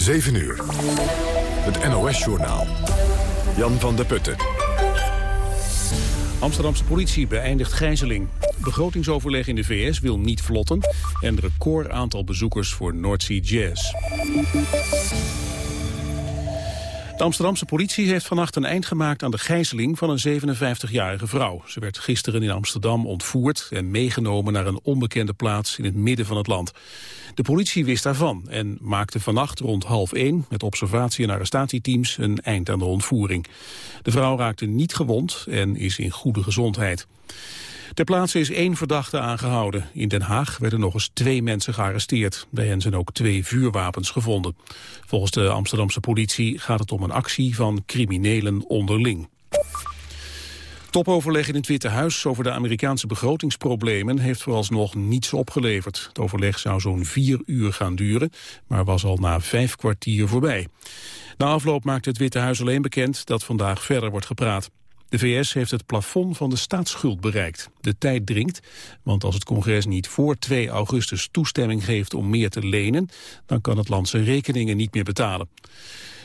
7 uur. Het NOS-journaal. Jan van der Putten. Amsterdamse politie beëindigt gijzeling. Begrotingsoverleg in de VS wil niet vlotten. En record aantal bezoekers voor North Sea Jazz. De Amsterdamse politie heeft vannacht een eind gemaakt aan de gijzeling van een 57-jarige vrouw. Ze werd gisteren in Amsterdam ontvoerd en meegenomen naar een onbekende plaats in het midden van het land. De politie wist daarvan en maakte vannacht rond half één met observatie- en arrestatieteams een eind aan de ontvoering. De vrouw raakte niet gewond en is in goede gezondheid. Ter plaatse is één verdachte aangehouden. In Den Haag werden nog eens twee mensen gearresteerd. Bij hen zijn ook twee vuurwapens gevonden. Volgens de Amsterdamse politie gaat het om een actie van criminelen onderling. Topoverleg in het Witte Huis over de Amerikaanse begrotingsproblemen heeft vooralsnog niets opgeleverd. Het overleg zou zo'n vier uur gaan duren, maar was al na vijf kwartier voorbij. Na afloop maakte het Witte Huis alleen bekend dat vandaag verder wordt gepraat. De VS heeft het plafond van de staatsschuld bereikt. De tijd dringt, want als het congres niet voor 2 augustus toestemming geeft om meer te lenen, dan kan het land zijn rekeningen niet meer betalen.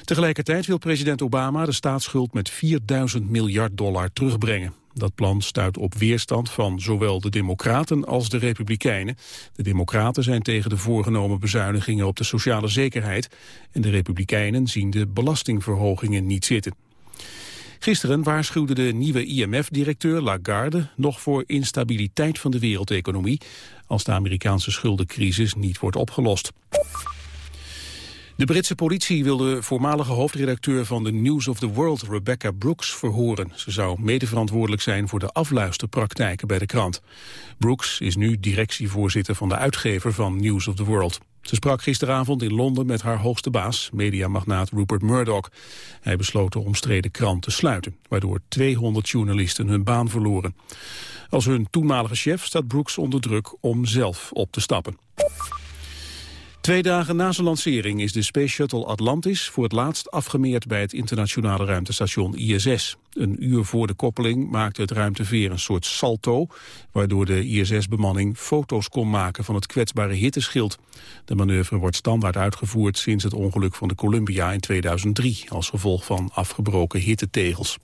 Tegelijkertijd wil president Obama de staatsschuld met 4000 miljard dollar terugbrengen. Dat plan stuit op weerstand van zowel de Democraten als de Republikeinen. De Democraten zijn tegen de voorgenomen bezuinigingen op de sociale zekerheid... en de Republikeinen zien de belastingverhogingen niet zitten. Gisteren waarschuwde de nieuwe IMF-directeur Lagarde nog voor instabiliteit van de wereldeconomie als de Amerikaanse schuldencrisis niet wordt opgelost. De Britse politie wil de voormalige hoofdredacteur van de News of the World, Rebecca Brooks, verhoren. Ze zou medeverantwoordelijk zijn voor de afluisterpraktijken bij de krant. Brooks is nu directievoorzitter van de uitgever van News of the World. Ze sprak gisteravond in Londen met haar hoogste baas, mediamagnaat Rupert Murdoch. Hij besloot de omstreden krant te sluiten, waardoor 200 journalisten hun baan verloren. Als hun toenmalige chef staat Brooks onder druk om zelf op te stappen. Twee dagen na zijn lancering is de Space Shuttle Atlantis voor het laatst afgemeerd bij het internationale ruimtestation ISS. Een uur voor de koppeling maakte het ruimteveer een soort salto, waardoor de ISS-bemanning foto's kon maken van het kwetsbare hitteschild. De manoeuvre wordt standaard uitgevoerd sinds het ongeluk van de Columbia in 2003, als gevolg van afgebroken hittetegels.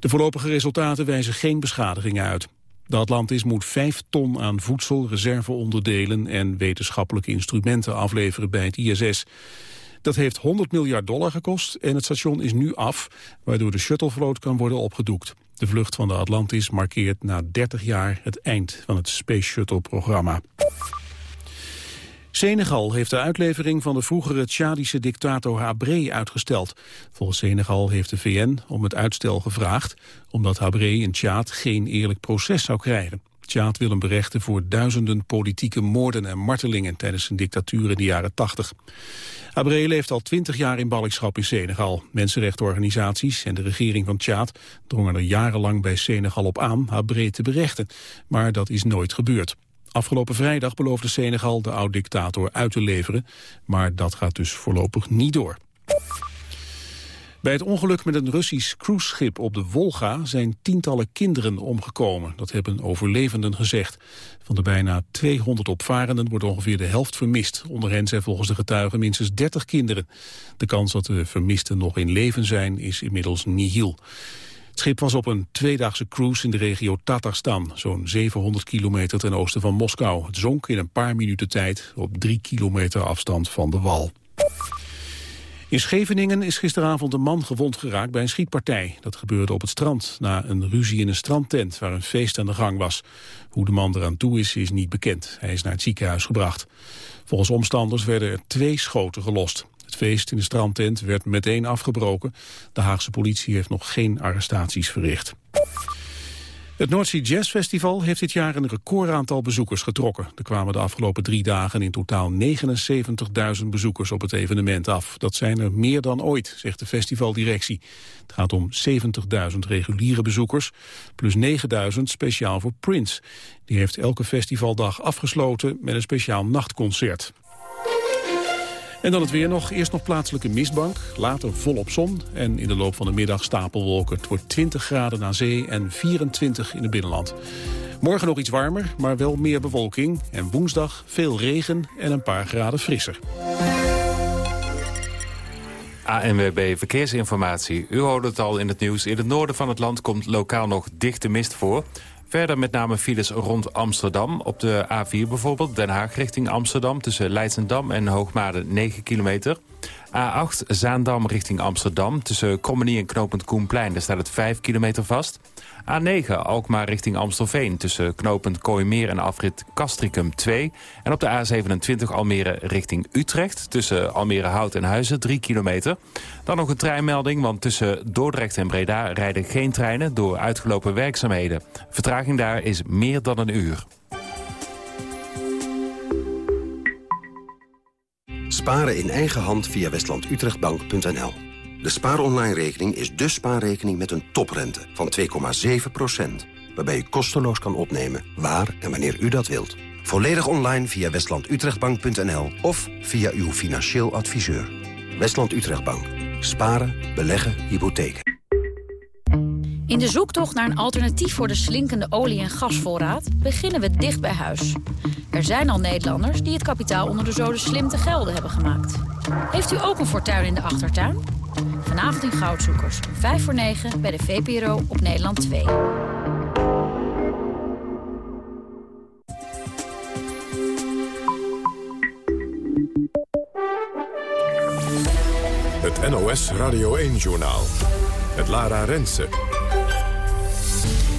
De voorlopige resultaten wijzen geen beschadigingen uit. De Atlantis moet vijf ton aan voedsel, reserveonderdelen en wetenschappelijke instrumenten afleveren bij het ISS. Dat heeft 100 miljard dollar gekost en het station is nu af, waardoor de shuttlevloot kan worden opgedoekt. De vlucht van de Atlantis markeert na 30 jaar het eind van het Space Shuttle-programma. Senegal heeft de uitlevering van de vroegere Tjadische dictator Habré uitgesteld. Volgens Senegal heeft de VN om het uitstel gevraagd... omdat Habré in Tjaad geen eerlijk proces zou krijgen. Tjaad wil hem berechten voor duizenden politieke moorden en martelingen... tijdens zijn dictatuur in de jaren 80. Habré leeft al twintig jaar in ballingschap in Senegal. Mensenrechtenorganisaties en de regering van Tjaad drongen er jarenlang bij Senegal op aan Habré te berechten. Maar dat is nooit gebeurd. Afgelopen vrijdag beloofde Senegal de oud-dictator uit te leveren, maar dat gaat dus voorlopig niet door. Bij het ongeluk met een Russisch cruiseschip op de Wolga zijn tientallen kinderen omgekomen. Dat hebben overlevenden gezegd. Van de bijna 200 opvarenden wordt ongeveer de helft vermist. Onder hen zijn volgens de getuigen minstens 30 kinderen. De kans dat de vermisten nog in leven zijn is inmiddels nihil. Het schip was op een tweedaagse cruise in de regio Tatarstan, zo'n 700 kilometer ten oosten van Moskou. Het zonk in een paar minuten tijd op drie kilometer afstand van de wal. In Scheveningen is gisteravond een man gewond geraakt bij een schietpartij. Dat gebeurde op het strand, na een ruzie in een strandtent waar een feest aan de gang was. Hoe de man eraan toe is, is niet bekend. Hij is naar het ziekenhuis gebracht. Volgens omstanders werden er twee schoten gelost. Feest in de strandtent werd meteen afgebroken. De Haagse politie heeft nog geen arrestaties verricht. Het Noordzee Jazz Festival heeft dit jaar een recordaantal bezoekers getrokken. Er kwamen de afgelopen drie dagen in totaal 79.000 bezoekers op het evenement af. Dat zijn er meer dan ooit, zegt de festivaldirectie. Het gaat om 70.000 reguliere bezoekers, plus 9.000 speciaal voor Prince. Die heeft elke festivaldag afgesloten met een speciaal nachtconcert. En dan het weer nog. Eerst nog plaatselijke mistbank, later volop zon... en in de loop van de middag stapelwolken. Het wordt 20 graden aan zee en 24 in het binnenland. Morgen nog iets warmer, maar wel meer bewolking. En woensdag veel regen en een paar graden frisser. ANWB Verkeersinformatie. U hoorde het al in het nieuws. In het noorden van het land komt lokaal nog dichte mist voor. Verder met name files rond Amsterdam. Op de A4 bijvoorbeeld, Den Haag richting Amsterdam... tussen Leidsendam en Hoogmade 9 kilometer. A8 Zaandam richting Amsterdam. Tussen Krommenie en Knopend Koenplein. Daar staat het 5 kilometer vast. A9 Alkmaar richting Amstelveen. Tussen Knopend Kooimeer en afrit Castricum 2. En op de A27 Almere richting Utrecht. Tussen Almere Hout en Huizen 3 kilometer. Dan nog een treinmelding, want tussen Dordrecht en Breda... rijden geen treinen door uitgelopen werkzaamheden. Vertraging daar is meer dan een uur. Sparen in eigen hand via westlandutrechtbank.nl. De spaaronline-rekening is de spaarrekening met een toprente van 2,7%. Waarbij u kosteloos kan opnemen waar en wanneer u dat wilt. Volledig online via westlandutrechtbank.nl of via uw financieel adviseur. Westland Utrechtbank. Sparen, beleggen, hypotheken. In de zoektocht naar een alternatief voor de slinkende olie- en gasvoorraad... beginnen we dicht bij huis. Er zijn al Nederlanders die het kapitaal onder de zoden slim te gelden hebben gemaakt. Heeft u ook een fortuin in de achtertuin? Vanavond in Goudzoekers, 5 voor 9 bij de VPRO op Nederland 2. Het NOS Radio 1-journaal. Het Lara Rensen.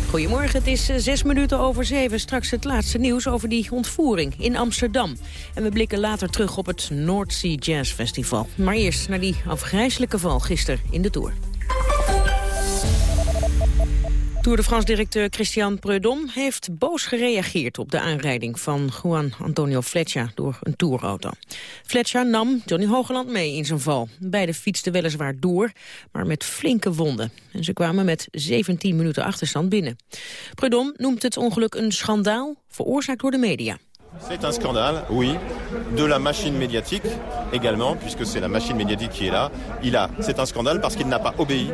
Goedemorgen, het is eh, zes minuten over zeven. Straks het laatste nieuws over die ontvoering in Amsterdam. En we blikken later terug op het North Sea Jazz Festival. Maar eerst naar die afgrijzelijke val gisteren in de Tour. Tour de France-directeur Christian Preudom heeft boos gereageerd op de aanrijding van Juan Antonio Fletcher door een tourauto. Fletcher nam Johnny Hogeland mee in zijn val. Beiden fietsten weliswaar door, maar met flinke wonden. En ze kwamen met 17 minuten achterstand binnen. Preudom noemt het ongeluk een schandaal, veroorzaakt door de media. C'est un scandale, oui, de la machine médiatique également, puisque c'est la machine médiatique qui est là. C'est un scandale parce qu'il n'a pas obéi,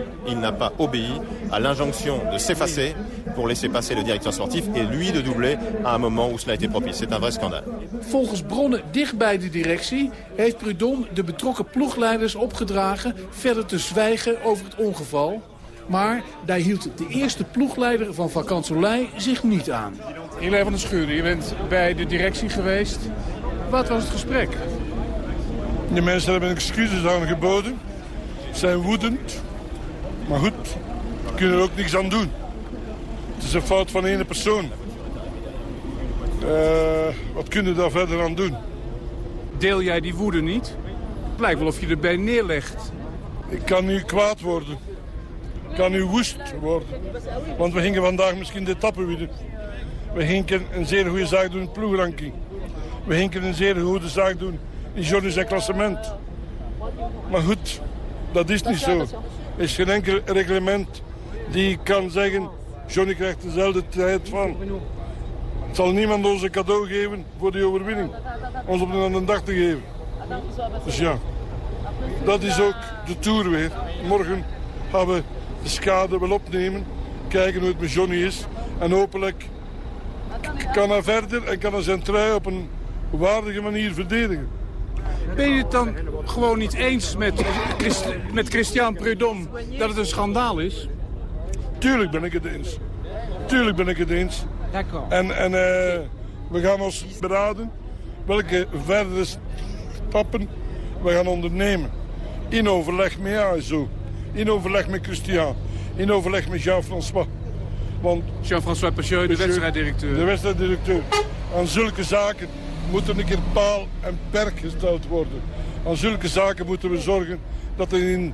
à l'injonction de s'effacer pour laisser passer le directeur sportif et lui de doubler à un moment où cela a été propice. C'est un vrai scandale. Volgens bronnen dicht bij de directie heeft Prudhomme de betrokken ploegleiders opgedragen verder te zwijgen over het ongeval. Maar daar hield de eerste ploegleider van Vakansolei zich niet aan. Hilaire van der Schuren, je bent bij de directie geweest. Wat was het gesprek? De mensen hebben excuses aangeboden. Zijn woedend. Maar goed, we kunnen er ook niks aan doen. Het is een fout van één persoon. Uh, wat kunnen we daar verder aan doen? Deel jij die woede niet? Het lijkt wel of je erbij neerlegt. Ik kan nu kwaad worden. Ik kan nu woest worden. Want we gingen vandaag misschien de etappe winnen. We gingen een zeer goede zaak doen in ploegranking. We gingen een zeer goede zaak doen in Johnny's klassement. Maar goed, dat is niet zo. Er is geen enkel reglement die kan zeggen... Johnny krijgt dezelfde tijd van. Het zal niemand ons een cadeau geven voor die overwinning. Ons op een dag te geven. Dus ja, dat is ook de Tour weer. Morgen gaan we de schade wel opnemen. Kijken hoe het met Johnny is. En hopelijk kan hij verder en kan hij zijn trui op een waardige manier verdedigen. Ben je het dan gewoon niet eens met, met Christian Prudhomme dat het een schandaal is? Tuurlijk ben ik het eens. Tuurlijk ben ik het eens. En, en uh, we gaan ons beraden welke verdere stappen we gaan ondernemen. In overleg met ASO, in overleg met Christian, in overleg met Jean-François. Want Jean-François Pacheux, de wedstrijddirecteur. De wedstrijddirecteur. Aan zulke zaken moeten een keer paal en perk gesteld worden. Aan zulke zaken moeten we zorgen dat, er in,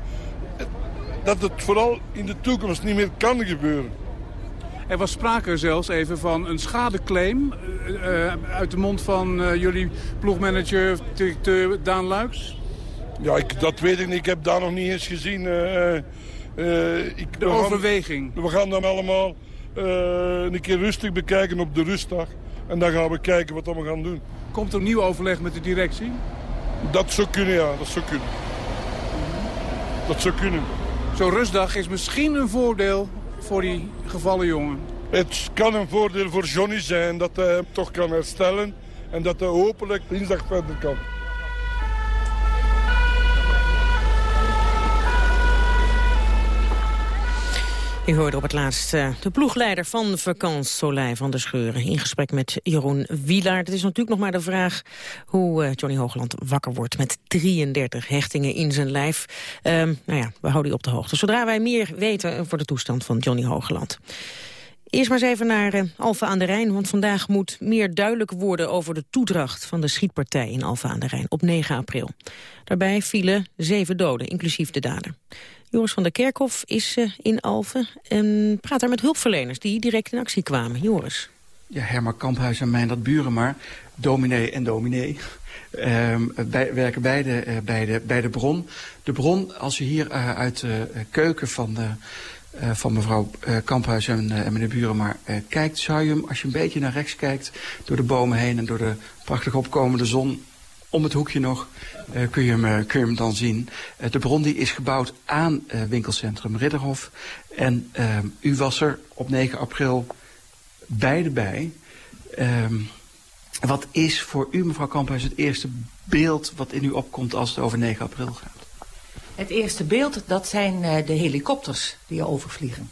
dat het vooral in de toekomst niet meer kan gebeuren. Er was sprake zelfs even van een schadeclaim uh, uit de mond van uh, jullie ploegmanager, directeur Daan Luiks. Ja, ik, dat weet ik niet. Ik heb daar nog niet eens gezien. Uh, ik, de overweging. we gaan dan allemaal een keer rustig bekijken op de rustdag. En dan gaan we kijken wat we gaan doen. Komt er nieuw overleg met de directie? Dat zou kunnen, ja. Dat zou kunnen. Dat zou kunnen. Zo'n rustdag is misschien een voordeel voor die gevallen jongen. Het kan een voordeel voor Johnny zijn dat hij hem toch kan herstellen. En dat hij hopelijk dinsdag verder kan. U hoorde op het laatst uh, de ploegleider van Vakant Soleil van de Scheuren... in gesprek met Jeroen Wielaert. Het is natuurlijk nog maar de vraag hoe uh, Johnny Hoogland wakker wordt... met 33 hechtingen in zijn lijf. Uh, nou ja, we houden u op de hoogte. Zodra wij meer weten voor de toestand van Johnny Hoogland. Eerst maar eens even naar uh, Alfa aan de Rijn, want vandaag moet meer duidelijk worden over de toedracht van de schietpartij in Alfa aan de Rijn op 9 april. Daarbij vielen zeven doden, inclusief de dader. Joris van der Kerkhof is uh, in Alphen en praat daar met hulpverleners die direct in actie kwamen. Joris. Ja, Herman Kamphuis en Meindert Buren, dominee en dominee. Uh, bij, werken beide uh, bij, de, bij de bron. De bron, als je hier uit de keuken van, de, van mevrouw Kamphuis en, en meneer Buren maar kijkt... zou je hem, als je een beetje naar rechts kijkt, door de bomen heen... en door de prachtig opkomende zon om het hoekje nog kun, je hem, kun je hem dan zien. De bron die is gebouwd aan winkelcentrum Ridderhof. En u was er op 9 april beide bij. Ehm, wat is voor u, mevrouw Kamphuis, het eerste beeld wat in u opkomt als het over 9 april gaat? Het eerste beeld, dat zijn de helikopters die overvliegen.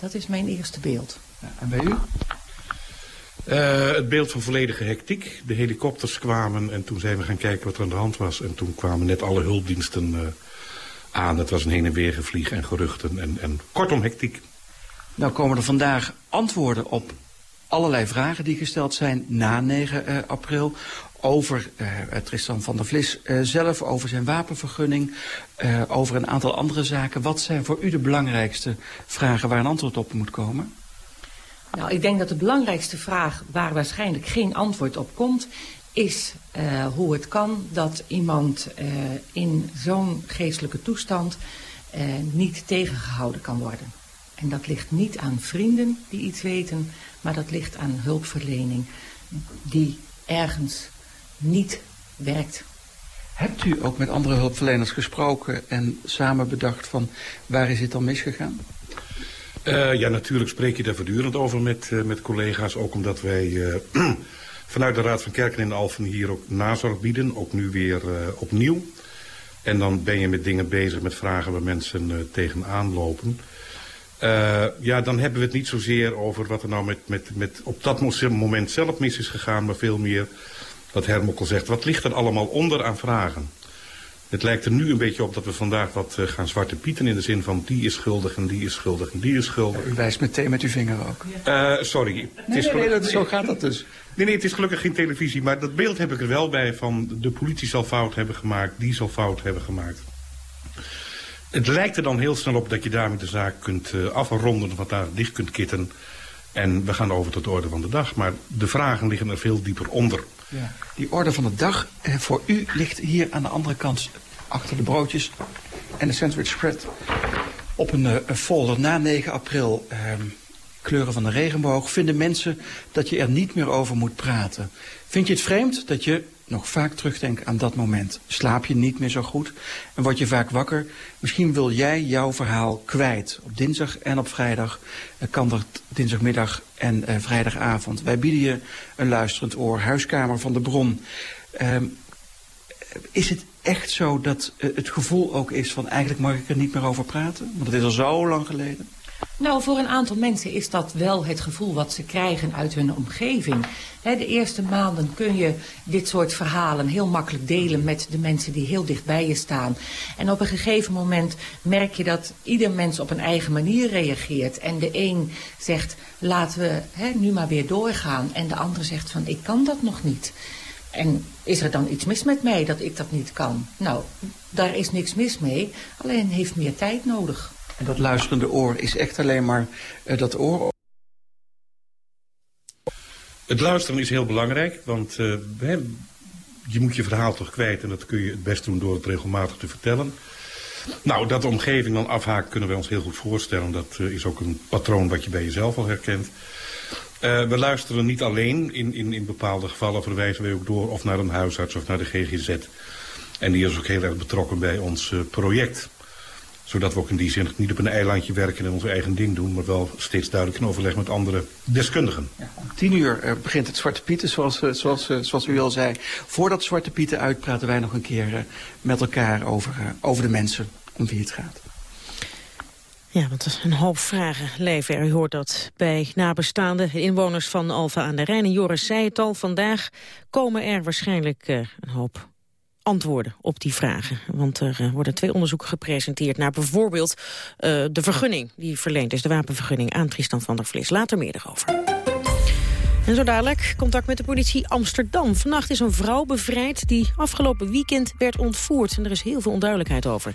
Dat is mijn eerste beeld. Ja, en bij u? Uh, het beeld van volledige hectiek. De helikopters kwamen en toen zijn we gaan kijken wat er aan de hand was. En toen kwamen net alle hulpdiensten uh, aan. Het was een heen en weer gevlieg en geruchten en, en kortom hectiek. Nou komen er vandaag antwoorden op allerlei vragen die gesteld zijn na 9 uh, eh, april. Over Tristan van der Vlis zelf, over zijn wapenvergunning, over een aantal andere zaken. Wat zijn voor u de belangrijkste vragen waar een antwoord op moet komen? Nou, ik denk dat de belangrijkste vraag waar waarschijnlijk geen antwoord op komt... is hoe het kan dat iemand in zo'n geestelijke toestand niet tegengehouden kan worden. En dat ligt niet aan vrienden die iets weten, maar dat ligt aan hulpverlening die ergens niet werkt. Hebt u ook met andere hulpverleners gesproken en samen bedacht van waar is het dan misgegaan? Uh, ja, natuurlijk spreek je daar voortdurend over met, uh, met collega's. Ook omdat wij uh, vanuit de Raad van Kerken in Alphen hier ook nazorg bieden. Ook nu weer opnieuw. En dan ben je met dingen bezig, met vragen waar mensen tegenaan lopen. ja, dan hebben we het niet zozeer over wat er nou met, met, met op dat moment zelf mis is gegaan. Maar veel meer wat Hermokkel zegt. Wat ligt er allemaal onder aan vragen? Het lijkt er nu een beetje op dat we vandaag wat uh, gaan zwarte pieten in de zin van die is schuldig en die is schuldig en die is schuldig. u wijst meteen met uw vinger ook. Uh, sorry. Nee, het is nee, nee, zo gaat dat dus. Nee, nee, het is gelukkig geen televisie, maar dat beeld heb ik er wel bij van de politie zal fout hebben gemaakt, die zal fout hebben gemaakt. Het lijkt er dan heel snel op dat je daarmee de zaak kunt uh, afronden, wat daar dicht kunt kitten. En we gaan over tot de orde van de dag. Maar de vragen liggen er veel dieper onder. Ja. Die orde van de dag eh, voor u ligt hier aan de andere kant achter de broodjes en de sandwich spread op een, een folder na 9 april. Uh, kleuren van de regenboog. Vinden mensen dat je er niet meer over moet praten. Vind je het vreemd dat je nog vaak terugdenkt aan dat moment? Slaap je niet meer zo goed en word je vaak wakker? Misschien wil jij jouw verhaal kwijt. Op dinsdag en op vrijdag uh, kan dat dinsdagmiddag en uh, vrijdagavond. Wij bieden je een luisterend oor. Huiskamer van de Bron. Uh, is het echt zo dat uh, het gevoel ook is van eigenlijk mag ik er niet meer over praten? Want het is al zo lang geleden. Nou, voor een aantal mensen is dat wel het gevoel wat ze krijgen uit hun omgeving. De eerste maanden kun je dit soort verhalen heel makkelijk delen met de mensen die heel dicht bij je staan. En op een gegeven moment merk je dat ieder mens op een eigen manier reageert. En de een zegt, laten we nu maar weer doorgaan. En de ander zegt van, ik kan dat nog niet. En is er dan iets mis met mij dat ik dat niet kan? Nou, daar is niks mis mee, alleen heeft meer tijd nodig. En dat luisterende oor is echt alleen maar uh, dat oor. Het luisteren is heel belangrijk, want uh, je moet je verhaal toch kwijt en dat kun je het best doen door het regelmatig te vertellen. Nou, dat de omgeving dan afhaakt kunnen wij ons heel goed voorstellen. Dat uh, is ook een patroon wat je bij jezelf al herkent. We luisteren niet alleen, in, in, in bepaalde gevallen verwijzen wij ook door of naar een huisarts of naar de GGZ. En die is ook heel erg betrokken bij ons project zodat we ook in die zin niet op een eilandje werken en ons eigen ding doen, maar wel steeds duidelijk in overleg met andere deskundigen. Ja, om tien uur uh, begint het Zwarte Pieten, zoals, uh, zoals, uh, zoals u al zei. Voordat Zwarte Pieten uit praten wij nog een keer met elkaar over, over de mensen om wie het gaat. Ja, want een hoop vragen leven er. U hoort dat bij nabestaanden, inwoners van Alfa aan de Rijn. En Joris zei het al, vandaag komen er waarschijnlijk uh, een hoop antwoorden op die vragen. Want er uh, worden twee onderzoeken gepresenteerd naar bijvoorbeeld uh, de vergunning die verleend is, de wapenvergunning aan Tristan van der Vlis. Later meer erover. En zo dadelijk contact met de politie Amsterdam. Vannacht is een vrouw bevrijd die afgelopen weekend werd ontvoerd. En er is heel veel onduidelijkheid over.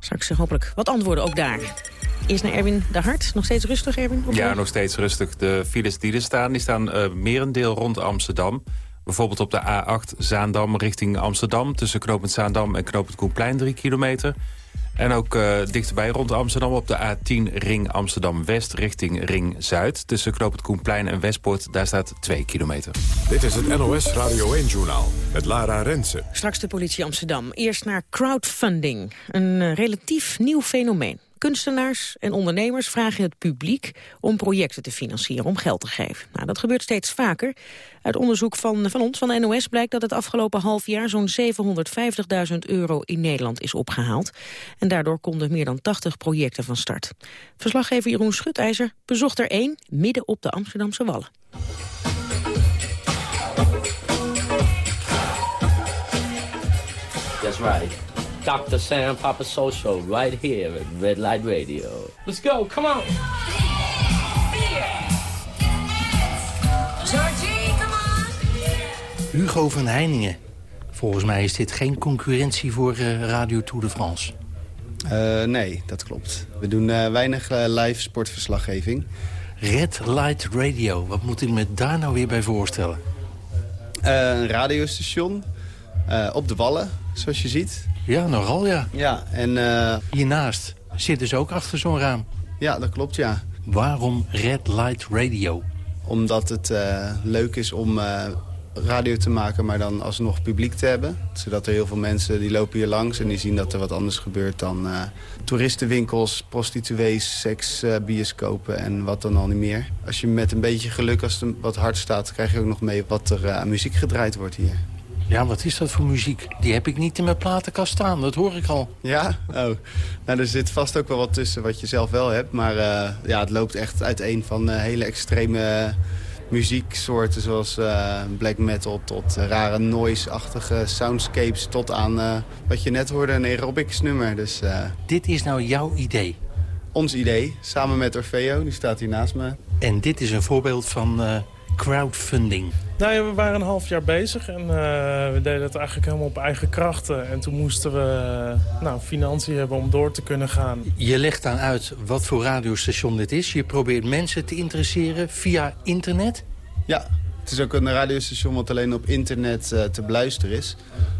Straks hopelijk wat antwoorden ook daar. Eerst naar Erwin de Hart. Nog steeds rustig, Erwin? Ja, nog steeds rustig. De files die er staan, die staan uh, merendeel rond Amsterdam. Bijvoorbeeld op de A8 Zaandam richting Amsterdam... tussen knooppunt Zaandam en knooppunt Koenplein, 3 kilometer. En ook uh, dichterbij rond Amsterdam op de A10 Ring Amsterdam-West richting Ring Zuid. Tussen knooppunt Koenplein en Westpoort, daar staat 2 kilometer. Dit is het NOS Radio 1-journaal met Lara Rensen. Straks de politie Amsterdam. Eerst naar crowdfunding. Een uh, relatief nieuw fenomeen. Kunstenaars en ondernemers vragen het publiek om projecten te financieren, om geld te geven. Nou, dat gebeurt steeds vaker. Uit onderzoek van, van ons, van NOS, blijkt dat het afgelopen half jaar zo'n 750.000 euro in Nederland is opgehaald. En daardoor konden meer dan 80 projecten van start. Verslaggever Jeroen Schutijzer bezocht er één midden op de Amsterdamse Wallen. That's right. Dr. Sam Papa Social right here at Red Light Radio. Let's go, come on. Georgie, come on. Hugo van Heiningen. Volgens mij is dit geen concurrentie voor uh, Radio Tour de France. Uh, nee, dat klopt. We doen uh, weinig live sportverslaggeving. Red Light Radio, wat moet ik me daar nou weer bij voorstellen? een radiostation op de Wallen, zoals je ziet. Ja, nogal ja. Ja, en... Uh... Hiernaast zitten ze ook achter zo'n raam. Ja, dat klopt, ja. Waarom Red Light Radio? Omdat het uh, leuk is om uh, radio te maken, maar dan alsnog publiek te hebben. Zodat er heel veel mensen die lopen hier langs en die zien dat er wat anders gebeurt dan toeristenwinkels, prostituees, seks, bioscopen en wat dan al niet meer. Als je met een beetje geluk, als het wat hard staat, krijg je ook nog mee wat er aan muziek gedraaid wordt hier. Ja, wat is dat voor muziek? Die heb ik niet in mijn platenkast staan, dat hoor ik al. Ja? Oh. Nou, er zit vast ook wel wat tussen wat je zelf wel hebt. Maar uh, ja, het loopt echt uiteen van uh, hele extreme muzieksoorten... zoals uh, black metal tot rare noise-achtige soundscapes... tot aan wat je net hoorde, een aerobics nummer. Dus, Dit is nou jouw idee? Ons idee, samen met Orfeo, die staat hier naast me. En dit is een voorbeeld van crowdfunding? Nou ja, we waren een half jaar bezig en uh, we deden het eigenlijk helemaal op eigen krachten. En toen moesten we uh, nou, financiën hebben om door te kunnen gaan. Je legt dan uit wat voor radiostation dit is. Je probeert mensen te interesseren via internet? Ja, het is ook een radiostation wat alleen op internet uh, te beluisteren is.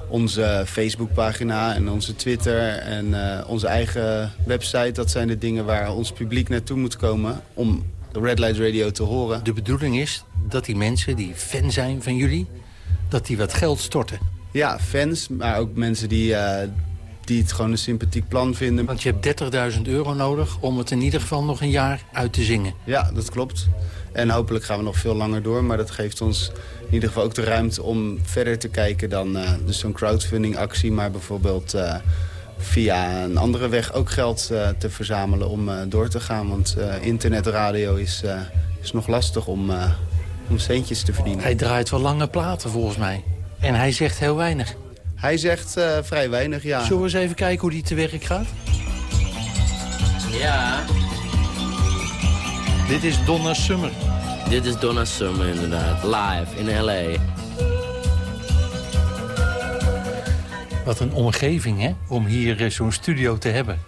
Onze Facebookpagina en onze Twitter en onze eigen website... dat zijn de dingen waar ons publiek naartoe moet komen... om de Red Light Radio te horen. De bedoeling is dat die mensen die fan zijn van jullie... dat die wat geld storten. Ja, fans, maar ook mensen die, uh, die het gewoon een sympathiek plan vinden. Want je hebt 30.000 euro nodig om het in ieder geval nog een jaar uit te zingen. Ja, dat klopt. En hopelijk gaan we nog veel langer door. Maar dat geeft ons in ieder geval ook de ruimte om verder te kijken dan uh, dus zo'n crowdfunding actie. Maar bijvoorbeeld... Uh, via een andere weg ook geld uh, te verzamelen om uh, door te gaan. Want uh, internetradio is, is nog lastig om, om centjes te verdienen. Hij draait wel lange platen volgens mij. En hij zegt heel weinig. Hij zegt vrij weinig, ja. Zullen we eens even kijken hoe die te werk gaat? Ja. Dit is Donna Summer. Dit is Donna Summer inderdaad, live in L.A. Wat een omgeving, hè? Om hier zo'n studio te hebben.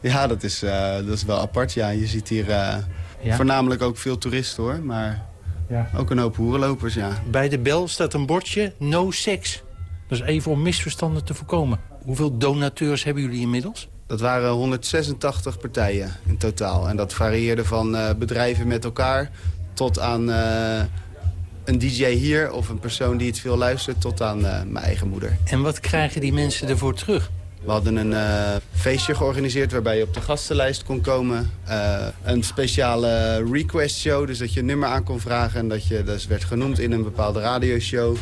Ja, dat is, uh, dat is wel apart. Ja, je ziet hier uh, ja? voornamelijk ook veel toeristen, hoor. Maar ja. ook een hoop hoerenlopers, ja. Bij de bel staat een bordje no sex. Dat is even om misverstanden te voorkomen. Hoeveel donateurs hebben jullie inmiddels? Dat waren 186 partijen in totaal. En dat varieerde van uh, bedrijven met elkaar tot aan een DJ hier of een persoon die het veel luistert tot aan uh, mijn eigen moeder. En wat krijgen die mensen ervoor terug? We hadden een uh, feestje georganiseerd waarbij je op de gastenlijst kon komen. Uh, een speciale request show, dus dat je een nummer aan kon vragen... en dat je dus werd genoemd in een bepaalde radioshow.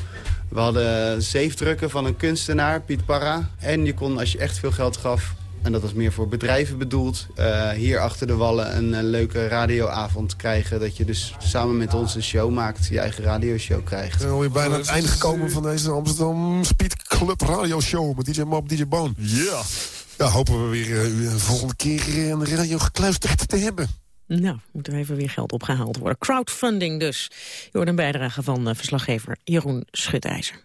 We hadden zeefdrukken van een kunstenaar, Piet Parra. En je kon, als je echt veel geld gaf, En dat is meer voor bedrijven bedoeld. Uh, hier achter de wallen een, een, leuke radioavond krijgen. Dat je dus samen met ons een show maakt. Je eigen radioshow krijgt. We zijn alweer bijna aan het einde gekomen van deze Amsterdam Speed Club radioshow. Met DJ Mob, DJ Bone. Ja. Ja, hopen we weer uh, u volgende keer aan de radio gekluisterd te hebben. Nou, moet er even weer geld opgehaald worden. Crowdfunding dus. Je hoort een bijdrage van uh, verslaggever Jeroen Schutijzer.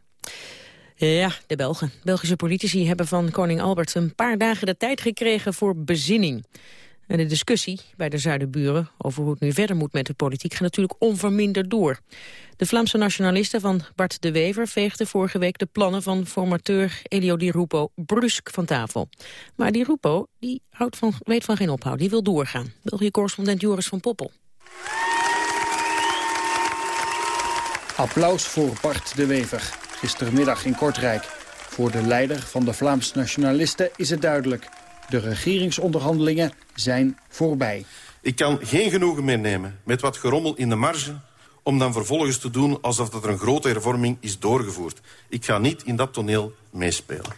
Ja, de Belgen. Belgische politici hebben van koning Albert een paar dagen de tijd gekregen voor bezinning. En de discussie bij de zuidenburen over hoe het nu verder moet met de politiek gaat natuurlijk onverminderd door. De Vlaamse nationalisten van Bart de Wever veegden vorige week de plannen van formateur Elio Di Rupo brusk van tafel. Maar Di Rupo die houdt van, weet van geen ophoud, die wil doorgaan. België-correspondent Joris van Poppel. Applaus voor Bart de Wever gistermiddag in Kortrijk. Voor de leider van de Vlaamse nationalisten is het duidelijk. De regeringsonderhandelingen zijn voorbij. Ik kan geen genoegen meer nemen met wat gerommel in de marge... om dan vervolgens te doen alsof er een grote hervorming is doorgevoerd. Ik ga niet in dat toneel meespelen.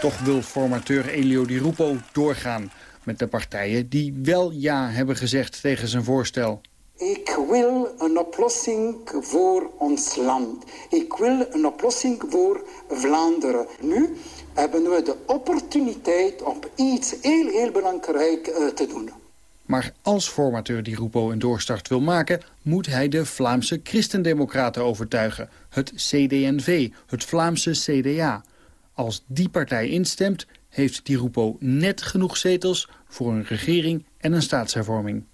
Toch wil formateur Elio Di Rupo doorgaan met de partijen die wel ja hebben gezegd tegen zijn voorstel. Ik wil een oplossing voor ons land. Ik wil een oplossing voor Vlaanderen. Nu hebben we de opportuniteit om iets heel, heel belangrijk uh, te doen. Maar als formateur Di Rupo een doorstart wil maken... moet hij de Vlaamse christendemocraten overtuigen. Het CDNV, het Vlaamse CDA. Als die partij instemt, heeft Di Rupo net genoeg zetels... voor een regering en een staatshervorming.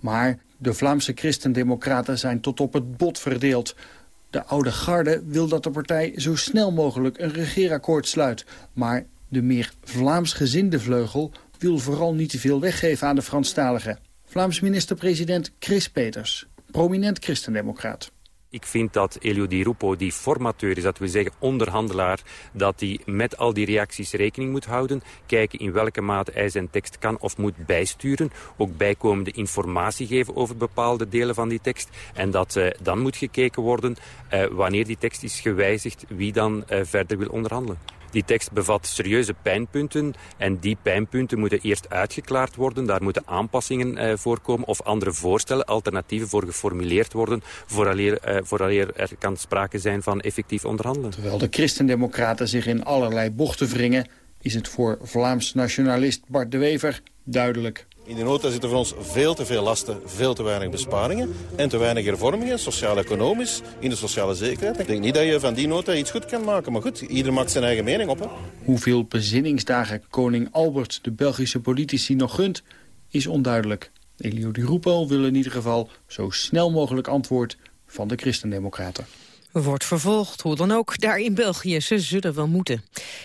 Maar de Vlaamse christendemocraten zijn tot op het bot verdeeld. De oude garde wil dat de partij zo snel mogelijk een regeerakkoord sluit. Maar de meer Vlaams-gezinde vleugel wil vooral niet te veel weggeven aan de Franstaligen. Vlaams minister-president Chris Peters, prominent christendemocraat. Ik vind dat Elio Di Rupo, die formateur is, dat we zeggen onderhandelaar, dat hij met al die reacties rekening moet houden. Kijken in welke mate hij zijn tekst kan of moet bijsturen. Ook bijkomende informatie geven over bepaalde delen van die tekst. En dat uh, dan moet gekeken worden, uh, wanneer die tekst is gewijzigd, wie dan uh, verder wil onderhandelen. Die tekst bevat serieuze pijnpunten en die pijnpunten moeten eerst uitgeklaard worden. Daar moeten aanpassingen eh, voorkomen of andere voorstellen, alternatieven voor geformuleerd worden vooraleer, eh, vooraleer er kan sprake zijn van effectief onderhandelen. Terwijl de christendemocraten zich in allerlei bochten wringen, is het voor Vlaams nationalist Bart de Wever duidelijk. In de nota zitten voor ons veel te veel lasten, veel te weinig besparingen... en te weinig hervormingen, sociaal-economisch, in de sociale zekerheid. Ik denk niet dat je van die nota iets goed kan maken. Maar goed, ieder maakt zijn eigen mening op. Hè. Hoeveel bezinningsdagen koning Albert de Belgische politici nog gunt, is onduidelijk. Elio Di Rupo wil in ieder geval zo snel mogelijk antwoord van de Christendemocraten. Wordt vervolgd, hoe dan ook, daar in België. Ze zullen wel moeten.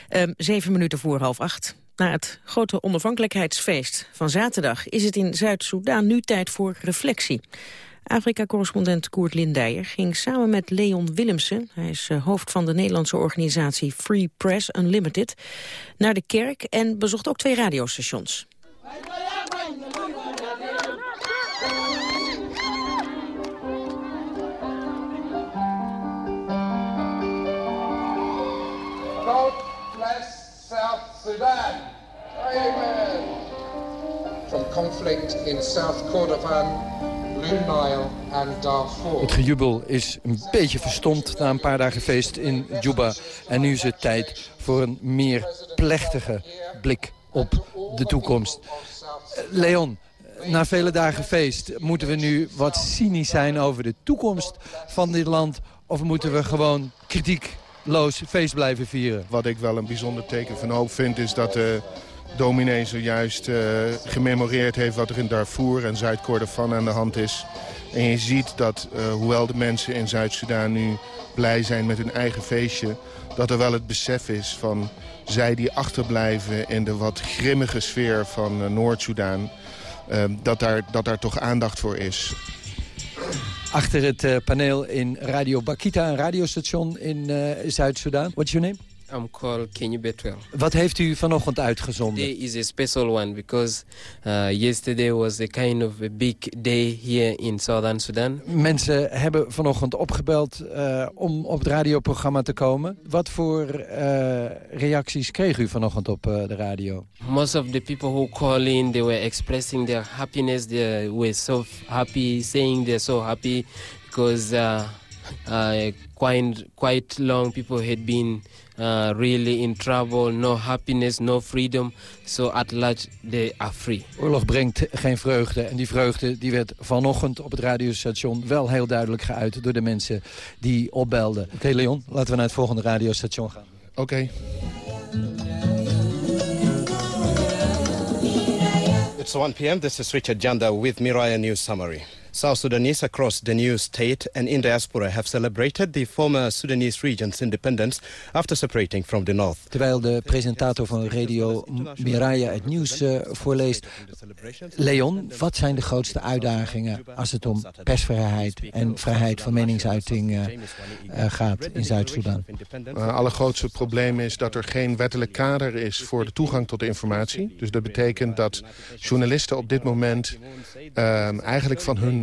Um, zeven minuten voor half acht. Na het grote onafhankelijkheidsfeest van zaterdag is het in Zuid-Soedan nu tijd voor reflectie. Afrika-correspondent Koert Lindijer ging samen met Leon Willemsen... hij is eh, hoofd van de Nederlandse organisatie Free Press Unlimited... naar de kerk en bezocht ook twee radiostations. Sudan. Amen. From conflict in South Kordofan. Het gejubel is een beetje verstomd na een paar dagen feest in Juba. En nu is het tijd voor een meer plechtige blik op de toekomst. Leon, na vele dagen feest moeten we nu wat cynisch zijn over de toekomst van dit land... of moeten we gewoon kritiek loos feest blijven vieren. Wat ik wel een bijzonder teken van hoop vind is dat de dominee zojuist uh, gememoreerd heeft wat er in Darfur en Zuid-Kordofan aan de hand is. En je ziet dat, uh, hoewel de mensen in Zuid-Soedan nu blij zijn met hun eigen feestje... dat er wel het besef is van zij die achterblijven in de wat grimmige sfeer van Noord-Soedan... dat, daar, dat daar toch aandacht voor is. Achter het uh, paneel in Radio Bakita, een radiostation in uh, Zuid-Soedan. What's your name? I'm called Kenny Betwell. Wat heeft u vanochtend uitgezonden? Today is a special one because uh, yesterday was a kind of a big day here in Southern Sudan. Mensen hebben vanochtend opgebeld uh, om op het radioprogramma te komen. Wat voor uh, reacties kreeg u vanochtend op uh, de radio? Most of the people who call in, they were expressing their happiness. They were so happy, saying they're so happy because uh, uh, quite quite long people had been uh, really in trouble, no happiness, no freedom. So at large they are free. Oorlog brengt geen vreugde en die vreugde die werd vanochtend op het radiostation wel heel duidelijk geuit door de mensen die opbelden. Oké okay, Leon, laten we naar het volgende radiostation gaan. Oké. Okay. It's 1 p.m. This is Richard Janda with Miraya News Summary. South Sudanese across the new state and in diaspora have celebrated the former Sudanese region's independence after separating from the north. Terwijl de presentator van Radio Miraya het nieuws uh, voorleest. Leon, wat zijn de grootste uitdagingen als het om persvrijheid en vrijheid van meningsuiting uh, uh, gaat in Zuid-Soedan? Het allergrootste probleem is dat er geen wettelijk kader is voor de toegang tot de informatie. Dus dat betekent dat journalisten op dit moment eigenlijk van hun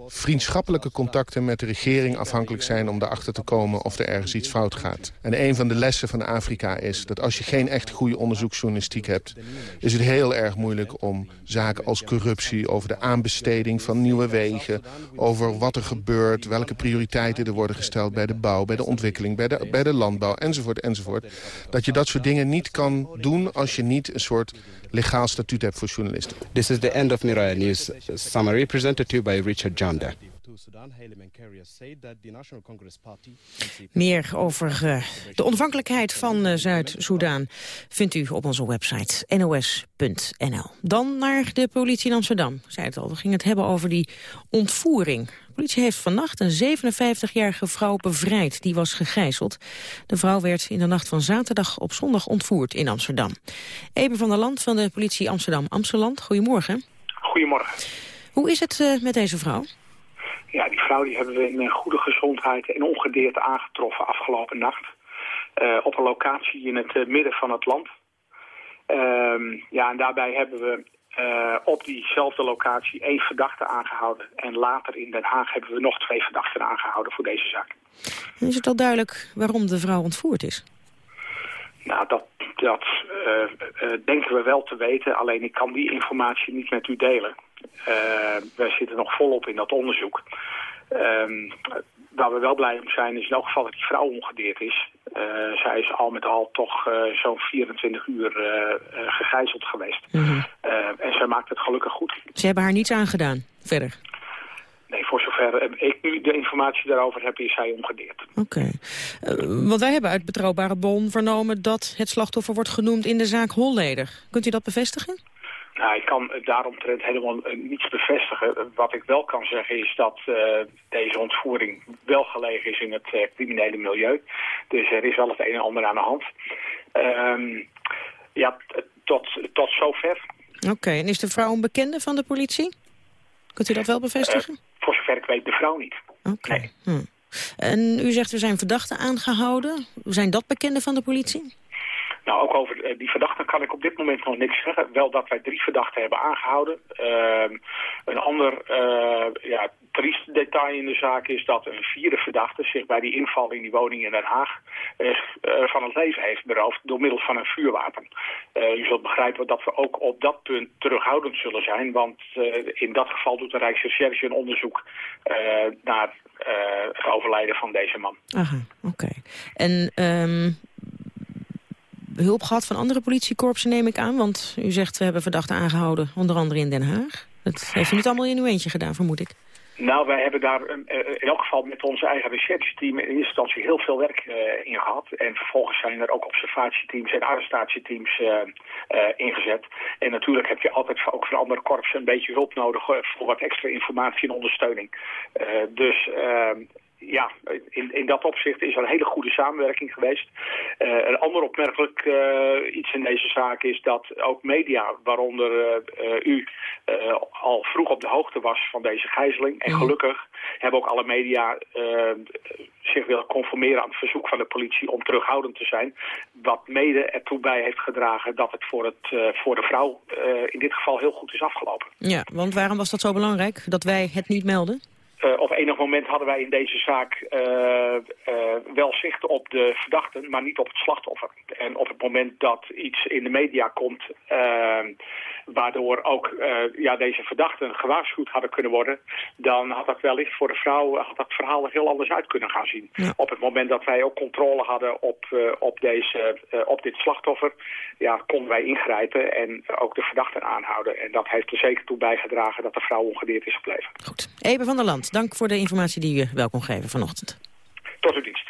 vriendschappelijke contacten met de regering afhankelijk zijn om erachter te komen of er ergens iets fout gaat. En een van de lessen van Afrika is dat als je geen echt goede onderzoeksjournalistiek hebt, is het heel erg moeilijk om zaken als corruptie, over de aanbesteding van nieuwe wegen, over wat er gebeurt, welke prioriteiten er worden gesteld bij de bouw, bij de ontwikkeling, bij de, landbouw, enzovoort, enzovoort. Dat je dat soort dingen niet kan doen als je niet een soort legaal statuut hebt voor journalisten. This is the end of Miraya News summary presented to you by Richard Meer over uh, de onafhankelijkheid van uh, Zuid-Soedan vindt u op onze website nos.nl. Dan naar de politie in Amsterdam. Zei het al, we gingen het hebben over die ontvoering. De politie heeft vannacht een 57-jarige vrouw bevrijd. Die was gegijzeld. De vrouw werd in de nacht van zaterdag op zondag ontvoerd in Amsterdam. Eben van der Land van de politie Amsterdam-Amsterdam. Goedemorgen. Goedemorgen. Hoe is het uh, met deze vrouw? Ja, die vrouw die hebben we in goede gezondheid en ongedeerd aangetroffen afgelopen nacht. Uh, op een locatie in het uh, midden van het land. Uh, ja, en daarbij hebben we op diezelfde locatie één verdachte aangehouden. En later in Den Haag hebben we nog twee verdachten aangehouden voor deze zaak. Is het al duidelijk waarom de vrouw ontvoerd is? Nou, dat, dat denken we wel te weten. Alleen ik kan die informatie niet met u delen. Uh, wij zitten nog volop in dat onderzoek. Um, waar we wel blij om zijn is in elk geval dat die vrouw ongedeerd is. Uh, zij is al met al toch uh, zo'n 24 uur gegijzeld geweest. Mm -hmm. en zij maakt het gelukkig goed. Ze hebben haar niets aangedaan verder? Nee, voor zover ik nu de informatie daarover heb, is zij ongedeerd. Oké. Okay. Want wij hebben uit Betrouwbare Bron vernomen dat het slachtoffer wordt genoemd in de zaak Holleder. Kunt u dat bevestigen? Nou, ik kan daaromtrent helemaal niets bevestigen. Wat ik wel kan zeggen is dat uh, deze ontvoering wel gelegen is in het uh, criminele milieu. Dus er is wel het een en ander aan de hand. Um, ja, tot, tot zover. Oké, okay, en is de vrouw een bekende van de politie? Kunt u dat wel bevestigen? Voor zover ik weet de vrouw niet. Oké. Okay. Nee. Hm. En u zegt er zijn verdachten aangehouden. Zijn dat bekenden van de politie? Nou, ook over die verdachten kan ik op dit moment nog niks zeggen. Wel dat wij drie verdachten hebben aangehouden. Uh, een ander uh, ja, triest detail in de zaak is dat een vierde verdachte zich bij die inval in die woning in Den Haag uh, van het leven heeft beroofd door middel van een vuurwapen. u zult begrijpen dat we ook op dat punt terughoudend zullen zijn, want in dat geval doet de Rijksrecherche een onderzoek naar het overlijden van deze man. Aha, oké. En um, hulp gehad van andere politiekorpsen, neem ik aan? Want u zegt, we hebben verdachten aangehouden, onder andere in Den Haag. Dat heeft u niet allemaal in uw eentje gedaan, vermoed ik. Nou, wij hebben daar in elk geval met onze eigen rechercheteam in eerste instantie heel veel werk uh, in gehad. En vervolgens zijn er ook observatieteams en arrestatieteams ingezet. En natuurlijk heb je altijd ook van andere korpsen een beetje hulp nodig voor wat extra informatie en ondersteuning. dus ja, in, in dat opzicht is er een hele goede samenwerking geweest. Uh, een ander opmerkelijk uh, iets in deze zaak is dat ook media, waaronder uh, u, al vroeg op de hoogte was van deze gijzeling. En gelukkig hebben ook alle media zich willen conformeren aan het verzoek van de politie om terughoudend te zijn. Wat mede ertoe bij heeft gedragen dat het voor, het, voor de vrouw in dit geval heel goed is afgelopen. Ja, want waarom was dat zo belangrijk dat wij het niet melden? Uh, op enig moment hadden wij in deze zaak uh, uh, wel zicht op de verdachten, maar niet op het slachtoffer. En op het moment dat iets in de media komt, waardoor ook ja, deze verdachten gewaarschuwd hadden kunnen worden, dan had dat wellicht voor de vrouw had dat verhaal er heel anders uit kunnen gaan zien. Ja. Op het moment dat wij ook controle hadden op, op, deze, op dit slachtoffer, ja, konden wij ingrijpen en ook de verdachten aanhouden. En dat heeft er zeker toe bijgedragen dat de vrouw ongedeerd is gebleven. Goed. Eben van der Land, dank voor de informatie die u wel kon geven vanochtend. Tot uw dienst.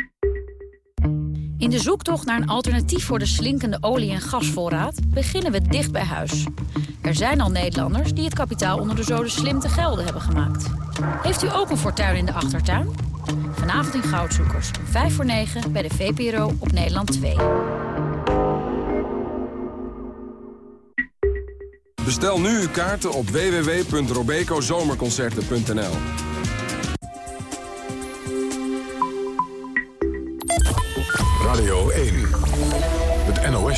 In de zoektocht naar een alternatief voor de slinkende olie- en gasvoorraad... beginnen we dicht bij huis. Er zijn al Nederlanders die het kapitaal onder de zoden slim te gelden hebben gemaakt. Heeft u ook een fortuin in de achtertuin? Vanavond in Goudzoekers, 5 voor 9 bij de VPRO op Nederland 2. Bestel nu uw kaarten op www.robecozomerconcerten.nl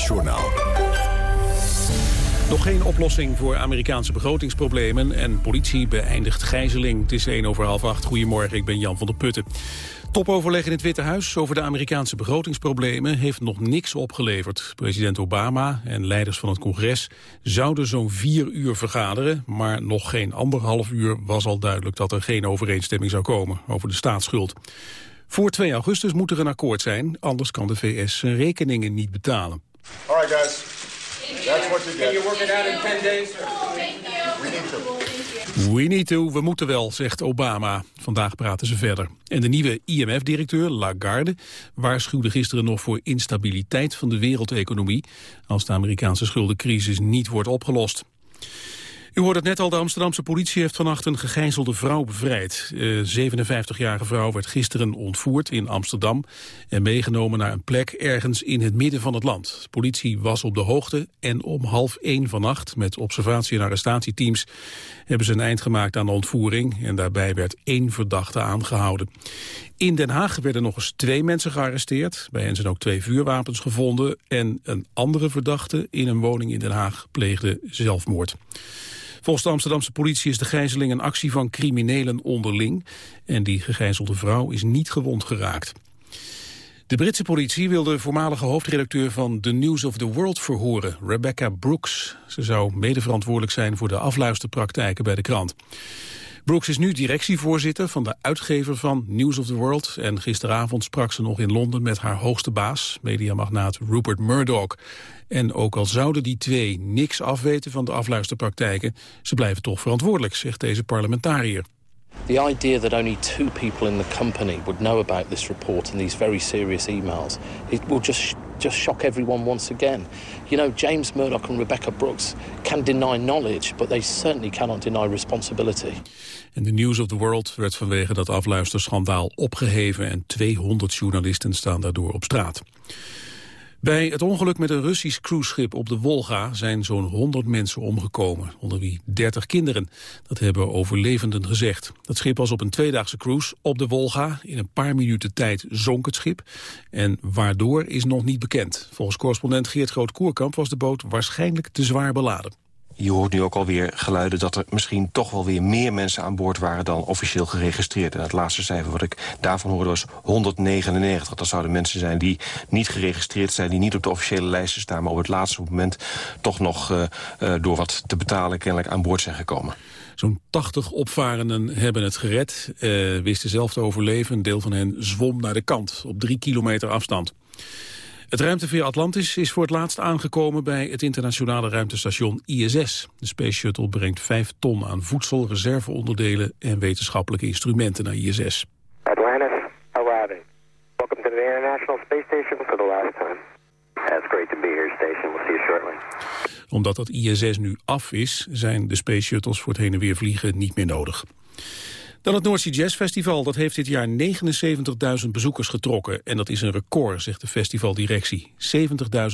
NOS-journaal. Nog geen oplossing voor Amerikaanse begrotingsproblemen en politie beëindigt gijzeling. Het is 1 over half 8. Goedemorgen, ik ben Jan van der Putten. Topoverleg in het Witte Huis over de Amerikaanse begrotingsproblemen heeft nog niks opgeleverd. President Obama en leiders van het congres zouden zo'n vier uur vergaderen, maar nog geen anderhalf uur was al duidelijk dat er geen overeenstemming zou komen over de staatsschuld. Voor 2 augustus moet er een akkoord zijn, anders kan de VS zijn rekeningen niet betalen. All right, guys. That's what you get. Can you work it out in 10 days? We need to. We need to, we moeten wel, zegt Obama. Vandaag praten ze verder. En de nieuwe IMF-directeur, Lagarde, waarschuwde gisteren nog voor instabiliteit van de wereldeconomie als de Amerikaanse schuldencrisis niet wordt opgelost. U hoort het net al, de Amsterdamse politie heeft vannacht een gegijzelde vrouw bevrijd. De 57-jarige vrouw werd gisteren ontvoerd in Amsterdam en meegenomen naar een plek ergens in het midden van het land. De politie was op de hoogte en om half één vannacht met observatie- en arrestatieteams hebben ze een eind gemaakt aan de ontvoering en daarbij werd één verdachte aangehouden. In Den Haag werden nog eens twee mensen gearresteerd. Bij hen zijn ook twee vuurwapens gevonden en een andere verdachte in een woning in Den Haag pleegde zelfmoord. Volgens de Amsterdamse politie is de gijzeling een actie van criminelen onderling. En die gegijzelde vrouw is niet gewond geraakt. De Britse politie wil de voormalige hoofdredacteur van The News of the World verhoren, Rebecca Brooks. Ze zou medeverantwoordelijk zijn voor de afluisterpraktijken bij de krant. Brooks is nu directievoorzitter van de uitgever van News of the World. En gisteravond sprak ze nog in Londen met haar hoogste baas, mediamagnaat Rupert Murdoch. En ook al zouden die twee niks afweten van de afluisterpraktijken, ze blijven toch verantwoordelijk, zegt deze parlementariër. The idea that only two people in the company would know about this report and these very serious emails, it will just just shock everyone once again. You know, James Murdoch and Rebecca Brooks can deny knowledge, but they certainly cannot deny responsibility. En de News of the World werd vanwege dat afluisterschandaal opgeheven en 200 journalisten staan daardoor op straat. Bij het ongeluk met een Russisch cruiseschip op de Wolga zijn zo'n 100 mensen omgekomen, onder wie 30 kinderen. Dat hebben overlevenden gezegd. Dat schip was op een tweedaagse cruise op de Wolga. In een paar minuten tijd zonk het schip. En waardoor is nog niet bekend. Volgens correspondent Geert Groot-Koerkamp was de boot waarschijnlijk te zwaar beladen. Je hoort nu ook alweer geluiden dat er misschien toch wel weer meer mensen aan boord waren dan officieel geregistreerd. En het laatste cijfer wat ik daarvan hoorde was 199. Dat zouden mensen zijn die niet geregistreerd zijn, die niet op de officiële lijsten staan, maar op het laatste moment toch nog uh, uh, door wat te betalen kennelijk aan boord zijn gekomen. Zo'n 80 opvarenden hebben het gered, uh, wisten zelf te overleven. Een deel van hen zwom naar de kant, op drie kilometer afstand. Het ruimteveer Atlantis is voor het laatst aangekomen bij het internationale ruimtestation ISS. De Space Shuttle brengt vijf ton aan voedsel, reserveonderdelen en wetenschappelijke instrumenten naar ISS. Atlantis arriving. Welcome to the International Space Station for the last time. It's great to be here, station. We'll see you shortly. Omdat dat ISS nu af is, zijn de Space Shuttles voor het heen en weer vliegen niet meer nodig. Dan het Noordzee Jazz Festival. Dat heeft dit jaar 79.000 bezoekers getrokken. En dat is een record, zegt de festivaldirectie.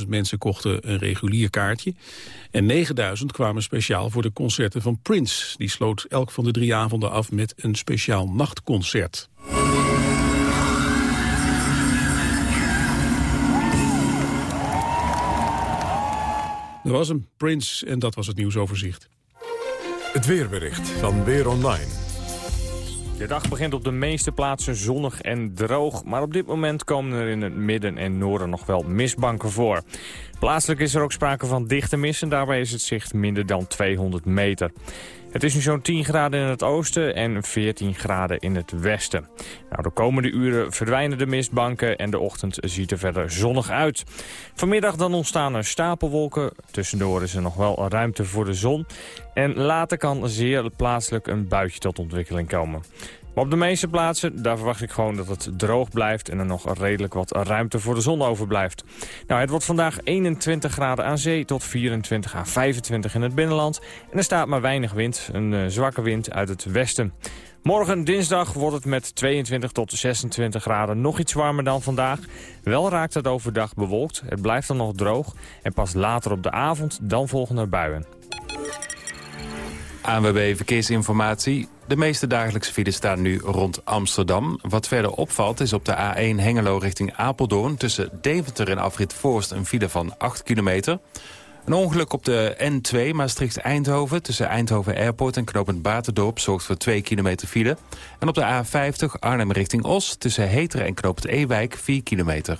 70.000 mensen kochten een regulier kaartje. En 9.000 kwamen speciaal voor de concerten van Prince. Die sloot elk van de drie avonden af met een speciaal nachtconcert. Dat was hem, Prince, en dat was het nieuwsoverzicht. Het weerbericht van Weer Online. De dag begint op de meeste plaatsen zonnig en droog. Maar op dit moment komen er in het midden en noorden nog wel mistbanken voor. Plaatselijk is er ook sprake van dichte mist en daarbij is het zicht minder dan 200 meter. Het is nu zo'n 10 graden in het oosten en 14 graden in het westen. Nou, de komende uren verdwijnen de mistbanken en de ochtend ziet er verder zonnig uit. Vanmiddag dan ontstaan er stapelwolken. Tussendoor is er nog wel ruimte voor de zon. En later kan zeer plaatselijk een buitje tot ontwikkeling komen. Op de meeste plaatsen, daar verwacht ik gewoon dat het droog blijft... en er nog redelijk wat ruimte voor de zon overblijft. Nou, het wordt vandaag 21 graden aan zee tot 24 à 25 in het binnenland. En er staat maar weinig wind, een uh, zwakke wind uit het westen. Morgen dinsdag wordt het met 22 tot 26 graden nog iets warmer dan vandaag. Wel raakt het overdag bewolkt, het blijft dan nog droog... en pas later op de avond dan volgen er buien. ANWB Verkeersinformatie. De meeste dagelijkse files staan nu rond Amsterdam. Wat verder opvalt is op de A1 Hengelo richting Apeldoorn... tussen Deventer en Afrit Voorst een file van 8 kilometer. Een ongeluk op de N2 Maastricht-Eindhoven... tussen Eindhoven Airport en knooppunt Baterdorp zorgt voor 2 kilometer file. En op de A50 Arnhem richting Os tussen Heteren en knooppunt Ewijk 4 kilometer.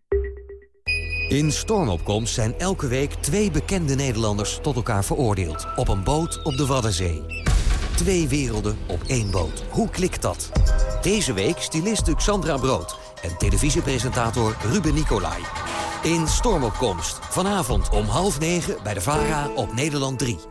In Stormopkomst zijn elke week twee bekende Nederlanders tot elkaar veroordeeld. Op een boot op de Waddenzee. Twee werelden op één boot. Hoe klikt dat? Deze week stylist Xandra Brood en televisiepresentator Ruben Nicolai. In Stormopkomst. Vanavond om half negen bij de VARA op Nederland 3.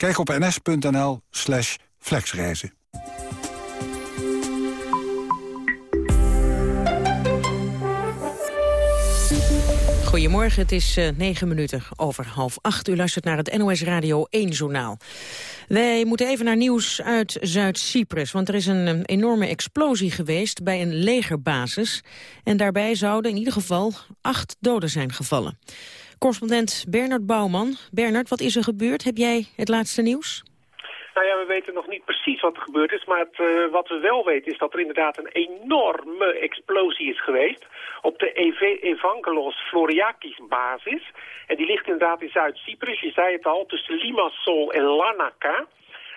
Kijk op ns.nl slash flexreizen. Goedemorgen, het is uh, negen minuten over half acht. U luistert naar het NOS Radio 1-journaal. Wij moeten even naar nieuws uit Zuid-Cyprus, want er is een, een, enorme explosie geweest bij een legerbasis. En daarbij zouden in ieder geval acht doden zijn gevallen. Correspondent Bernard Bouwman. Bernard, wat is er gebeurd? Heb jij het laatste nieuws? Nou ja, we weten nog niet precies wat er gebeurd is. Maar het, uh, wat we wel weten is dat er inderdaad een enorme explosie is geweest. Op de Ev Evangelos Floriakis basis. En die ligt inderdaad in Zuid-Cyprus. Je zei het al, tussen Limassol en Larnaca.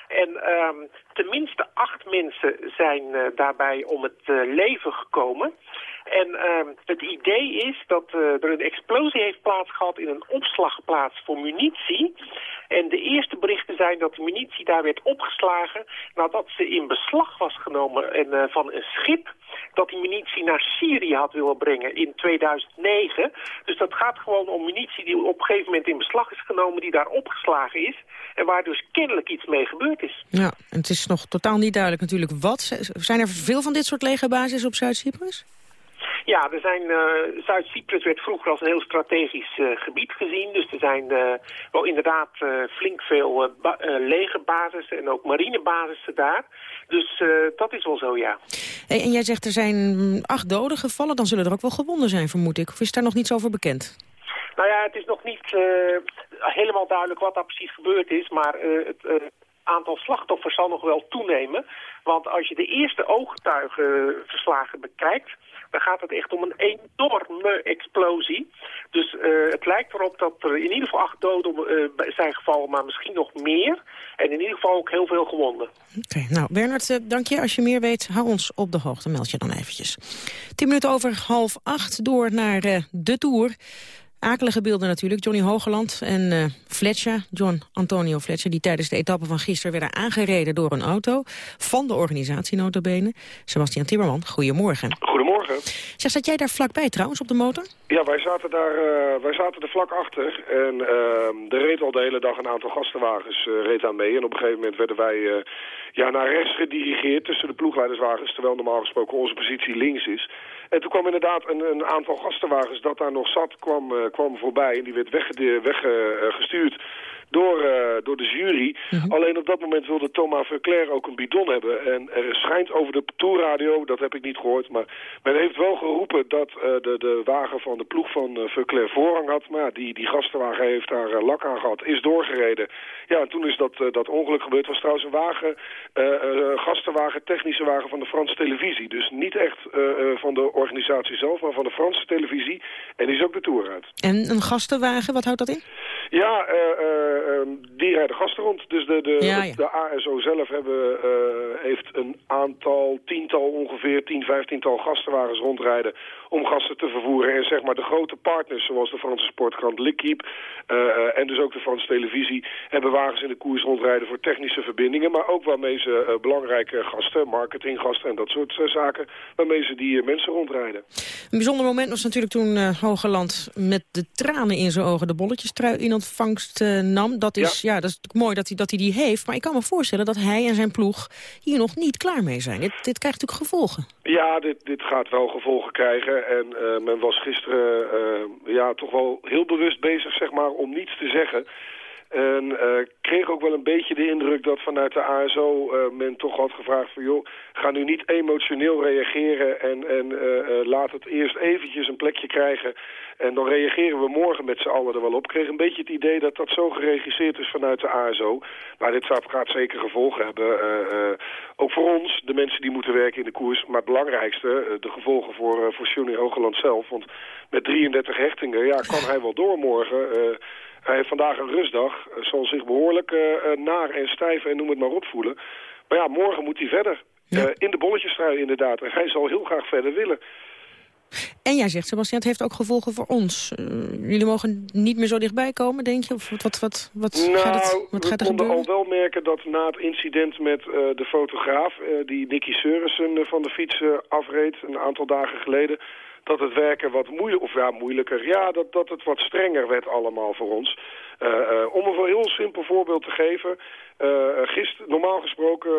En ehm, tenminste acht mensen zijn daarbij om het leven gekomen. En ehm, het idee is dat er een explosie heeft plaatsgehad in een opslagplaats voor munitie. En de eerste berichten zijn dat de munitie daar werd opgeslagen nadat ze in beslag was genomen en, van een schip dat die munitie naar Syrië had willen brengen in 2009. Dus dat gaat gewoon om munitie die op een gegeven moment in beslag is genomen, die daar opgeslagen is. En waar dus kennelijk iets mee gebeurd is. Ja, en het is nog totaal niet duidelijk natuurlijk wat. Zijn er veel van dit soort legerbases op Zuid-Cyprus? Ja, er zijn, uh, Zuid-Cyprus werd vroeger als een heel strategisch uh, gebied gezien. Dus er zijn uh, wel inderdaad flink veel legerbases en ook marinebasissen daar. Dus dat is wel zo, ja. Hey, en jij zegt er zijn acht doden gevallen. Dan zullen er ook wel gewonden zijn, vermoed ik. Of is daar nog niets over bekend? Nou ja, het is nog niet helemaal duidelijk wat daar precies gebeurd is. Maar het aantal slachtoffers zal nog wel toenemen. Want als je de eerste ooggetuigenverslagen bekijkt dan gaat het echt om een enorme explosie. Dus uh, het lijkt erop dat er in ieder geval acht doden uh, zijn gevallen, maar misschien nog meer. En in ieder geval ook heel veel gewonden. Oké, nou Bernard, uh, dank je. Als je meer weet, hou ons op de hoogte. Meld je dan eventjes. Tien minuten over half acht door naar de Tour. Akelige beelden natuurlijk. Johnny Hogeland en uh, Fletcher, John Antonio Fletcher... die tijdens de etappe van gisteren werden aangereden door een auto... van de organisatie notabene. Sebastian Timmerman, goedemorgen. Goedemorgen. Zeg, zat jij daar vlakbij trouwens op de motor? Ja, wij zaten, daar, uh, wij zaten er vlak achter. En uh, er reed al de hele dag een aantal gastenwagens uh, reed aan mee. En op een gegeven moment werden wij ja, naar rechts gedirigeerd tussen de ploegleiderswagens... terwijl normaal gesproken onze positie links is... En toen kwam inderdaad een, een aantal gastenwagens dat daar nog zat, kwam, uh, kwam voorbij. En die werd weggestuurd weg, uh, door, uh, door de jury. Mhm. Alleen op dat moment wilde Thomas Verclair ook een bidon hebben. En er schijnt over de tourradio, dat heb ik niet gehoord... maar men heeft wel geroepen dat uh, de, de wagen van de ploeg van uh, Verclair voorrang had. Maar ja, die, die gastenwagen heeft daar lak aan gehad, is doorgereden. Ja, en toen is dat, dat ongeluk gebeurd. Het was trouwens een wagen, gastenwagen, technische wagen van de Franse televisie. Dus niet echt van de organisatie zelf, maar van de Franse televisie. En die is ook de tour uit. En een gastenwagen, wat houdt dat in? Ja, Ehm, die rijden gasten rond. Dus de, de, de ASO zelf hebben, uh, heeft een aantal, tiental ongeveer, tien, vijftiental gastenwagens rondrijden om gasten te vervoeren. En zeg maar de grote partners, zoals de Franse sportkrant L'Equipe uh, en dus ook de Franse televisie, hebben wagens in de koers rondrijden voor technische verbindingen. Maar ook waarmee ze belangrijke gasten, marketinggasten en dat soort zaken, waarmee ze die mensen rondrijden. Een bijzonder moment was natuurlijk toen Hogeland met de tranen in zijn ogen de bolletjestrui in ontvangst nam dat is, ja. dat is mooi dat hij, dat hij die heeft. Maar ik kan me voorstellen dat hij en zijn ploeg hier nog niet klaar mee zijn. Dit, dit krijgt natuurlijk gevolgen. Ja, dit, dit gaat wel gevolgen krijgen. En uh, men was gisteren uh, ja, toch wel heel bewust bezig zeg maar, om niets te zeggen... En uh, kreeg ook wel een beetje de indruk dat vanuit de ASO uh, men toch had gevraagd van... joh, ga nu niet emotioneel reageren en, en uh, laat het eerst eventjes een plekje krijgen... En dan reageren we morgen met z'n allen er wel op. Kreeg een beetje het idee dat dat zo geregisseerd is vanuit de ASO. Maar dit gaat zeker gevolgen hebben. ook voor ons, de mensen die moeten werken in de koers. Maar het belangrijkste, de gevolgen voor, voor Johnny Hogeland zelf. Want met 33 hechtingen ja, kan hij wel door morgen... Hij heeft vandaag een rustdag, eh, zal zich behoorlijk uh, naar en stijf en noem het maar op voelen. Maar ja, morgen moet hij verder. In de bolletjesstrui inderdaad. En hij zal heel graag verder willen. En jij zegt, Sebastian, het heeft ook gevolgen voor ons. Uh, jullie mogen niet meer zo dichtbij komen, denk je? Of wat, wat, wat, nou, gaat, het, wat gaat er we konden al wel merken dat na het incident met uh, de fotograaf... Uh, die Nicky Seurissen van de fiets afreed, een aantal dagen geleden dat het werken wat moeilijk, of ja, moeilijker, ja, dat, dat het wat strenger werd allemaal voor ons. Uh, uh, om een heel simpel voorbeeld te geven, uh, gisteren, normaal gesproken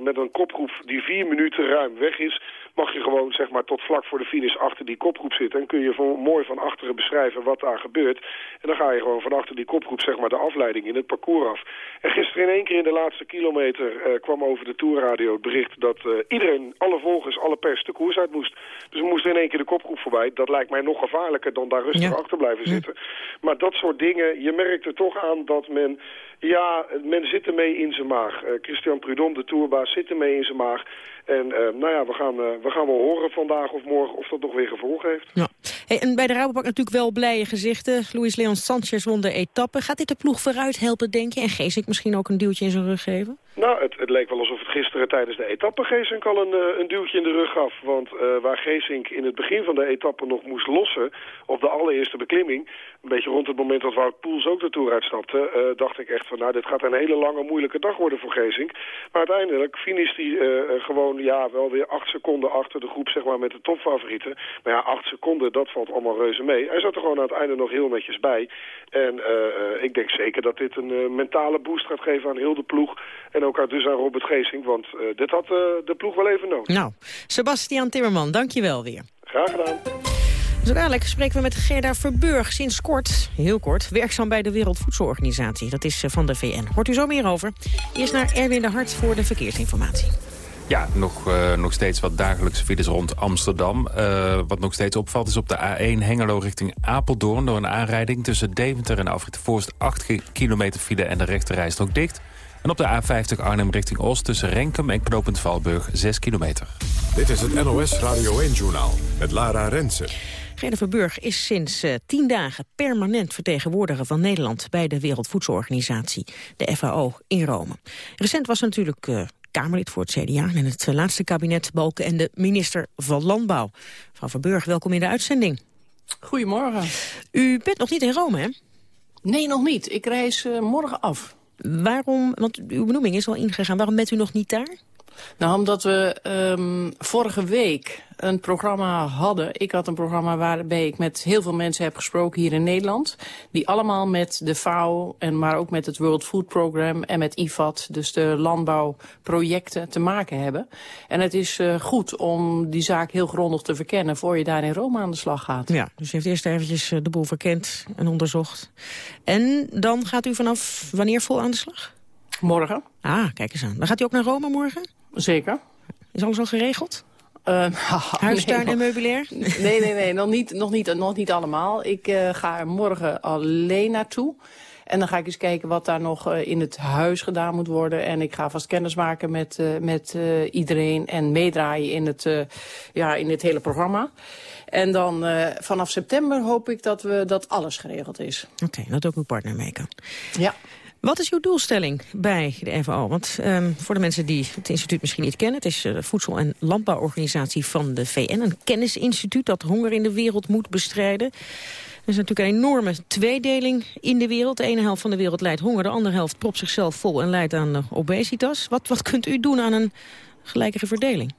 met een kopgroep die vier minuten ruim weg is, mag je gewoon zeg maar tot vlak voor de finish achter die kopgroep zitten. En kun je voor, mooi van achteren beschrijven wat daar gebeurt. En dan ga je gewoon van achter die kopgroep zeg maar de afleiding in het parcours af. En gisteren in één keer in de laatste kilometer kwam over de tourradio het bericht dat iedereen, alle volgers, alle pers de koers uit moest. Dus we moesten in één keer de kopgroep voorbij. Dat lijkt mij nog gevaarlijker dan daar rustig achter blijven zitten. Maar dat soort dingen, je merkt er toch aan dat men ja, men zit ermee in zijn maag. Uh, Christian Prudhomme, de tourbaas, zit ermee in zijn maag. En uh, nou ja, we gaan, uh, we gaan wel horen vandaag of morgen of dat nog weer gevolgen heeft. Ja. Hey, en bij de Rabobank natuurlijk wel blije gezichten. Luis Leon Sanchez won de etappe. Gaat dit de ploeg vooruit helpen, denk je? En Geesink misschien ook een duwtje in zijn rug geven? Nou, het, het, leek wel alsof het gisteren tijdens de etappe Geesink al een, uh, een duwtje in de rug gaf. Want uh, waar Geesink in het begin van de etappe nog moest lossen op de allereerste beklimming... een beetje rond het moment dat Wout Poels ook de Tour uitstapte... Uh, dacht ik echt van, nou, dit gaat een hele lange, moeilijke dag worden voor Geesink. Maar uiteindelijk finish hij gewoon, ja, wel weer acht seconden achter de groep, zeg maar, met de topfavorieten. Maar ja, acht seconden, dat valt allemaal reuze mee. Hij zat er gewoon aan het einde nog heel netjes bij. En ik denk zeker dat dit een mentale boost gaat geven aan heel de ploeg... En ook dus aan Robert Geesink, want uh, dit had uh, de ploeg wel even nodig. Nou, Sebastian Timmerman, dank je wel weer. Graag gedaan. Zo dadelijk spreken we met Gerda Verburg, sinds kort, heel kort, werkzaam bij de Wereldvoedselorganisatie. Dat is uh, van de VN. Hoort u zo meer over? Eerst naar Erwin de Hart voor de verkeersinformatie. Ja, nog, uh, nog steeds wat dagelijkse files rond Amsterdam. Uh, wat nog steeds opvalt is op de A1 Hengelo richting Apeldoorn... door een aanrijding tussen Deventer en Afrit Voorst 8 kilometer file en de rechterrijstrook dicht... En op de A50 Arnhem richting Oost tussen Renkum en Knopend Valburg 6 kilometer. Dit is het NOS Radio 1-journaal met Lara Rensen. Gerda Verburg is sinds uh, tien dagen permanent vertegenwoordiger van Nederland... bij de Wereldvoedselorganisatie, de FAO, in Rome. Recent was natuurlijk uh, Kamerlid voor het CDA en het uh, laatste kabinet Balken... en de minister van Landbouw. Mevrouw Verburg, welkom in de uitzending. Goedemorgen. U bent nog niet in Rome, hè? Nee, nog niet. Ik reis morgen af. Waarom, want uw benoeming is al ingegaan, waarom bent u nog niet daar? Nou, omdat we um, vorige week een programma hadden. Ik had een programma waarbij ik met heel veel mensen heb gesproken hier in Nederland. Die allemaal met de FAO, en maar ook met het World Food Program en met IFAD, dus de landbouwprojecten, te maken hebben. En het is uh, goed om die zaak heel grondig te verkennen voor je daar in Rome aan de slag gaat. Ja, dus u heeft eerst eventjes eh, de boel verkend en onderzocht. En dan gaat u vanaf wanneer vol aan de slag? Morgen. Ah, kijk eens aan. Dan gaat u ook naar Rome morgen? Zeker. Is alles al geregeld? Uh, Huistuin nee, en meubilair? Nee, nee, nee, nog niet, nog niet, nog niet allemaal. Ik uh, ga er morgen alleen naartoe. En dan ga ik eens kijken wat daar nog uh, in het huis gedaan moet worden. En ik ga vast kennis maken met, met iedereen en meedraaien in het, ja, in het hele programma. En dan vanaf september hoop ik dat, we, dat alles geregeld is. Oké, okay, dat ook uw partner mee kan. Ja. Wat is uw doelstelling bij de FAO? Want um, voor de mensen die het instituut misschien niet kennen... het is de Voedsel- en Landbouworganisatie van de VN. Een kennisinstituut dat honger in de wereld moet bestrijden. Er is natuurlijk een enorme tweedeling in de wereld. De ene helft van de wereld leidt honger, de andere helft propt zichzelf vol... en leidt aan obesitas. Wat, wat kunt u doen aan een gelijkere verdeling?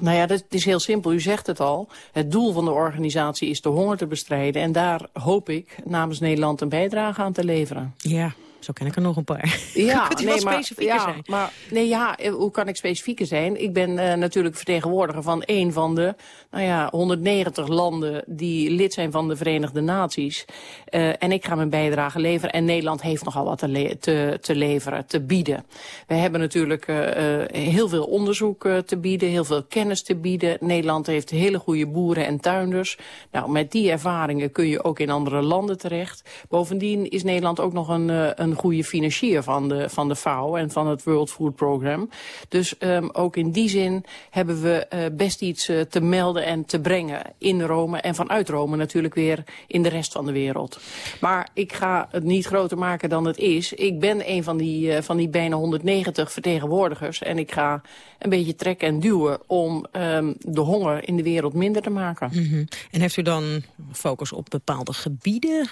Nou ja, dat is heel simpel. U zegt het al. Het doel van de organisatie is de honger te bestrijden. En daar hoop ik namens Nederland een bijdrage aan te leveren. Ja, zo ken ik er nog een paar. Ja, Kunt u nee, specifieker ja, zijn? Maar, nee, ja, eh, hoe kan ik specifieker zijn? Ik ben uh, natuurlijk vertegenwoordiger van een van de nou ja, 190 landen die lid zijn van de Verenigde Naties. Uh, en ik ga mijn bijdrage leveren. En Nederland heeft nogal wat te, te, te leveren, te bieden. We hebben natuurlijk uh, heel veel onderzoek te bieden, heel veel kennis te bieden. Nederland heeft hele goede boeren en tuinders. Nou, met die ervaringen kun je ook in andere landen terecht. Bovendien is Nederland ook nog een, een een goede financier van de, van de FAO en van het World Food Program. Dus um, ook in die zin hebben we uh, best iets uh, te melden en te brengen in Rome. En vanuit Rome natuurlijk weer in de rest van de wereld. Maar ik ga het niet groter maken dan het is. Ik ben een van die, uh, van die bijna 190 vertegenwoordigers. En ik ga een beetje trekken en duwen om um, de honger in de wereld minder te maken. -hmm. En heeft u dan focus op bepaalde gebieden,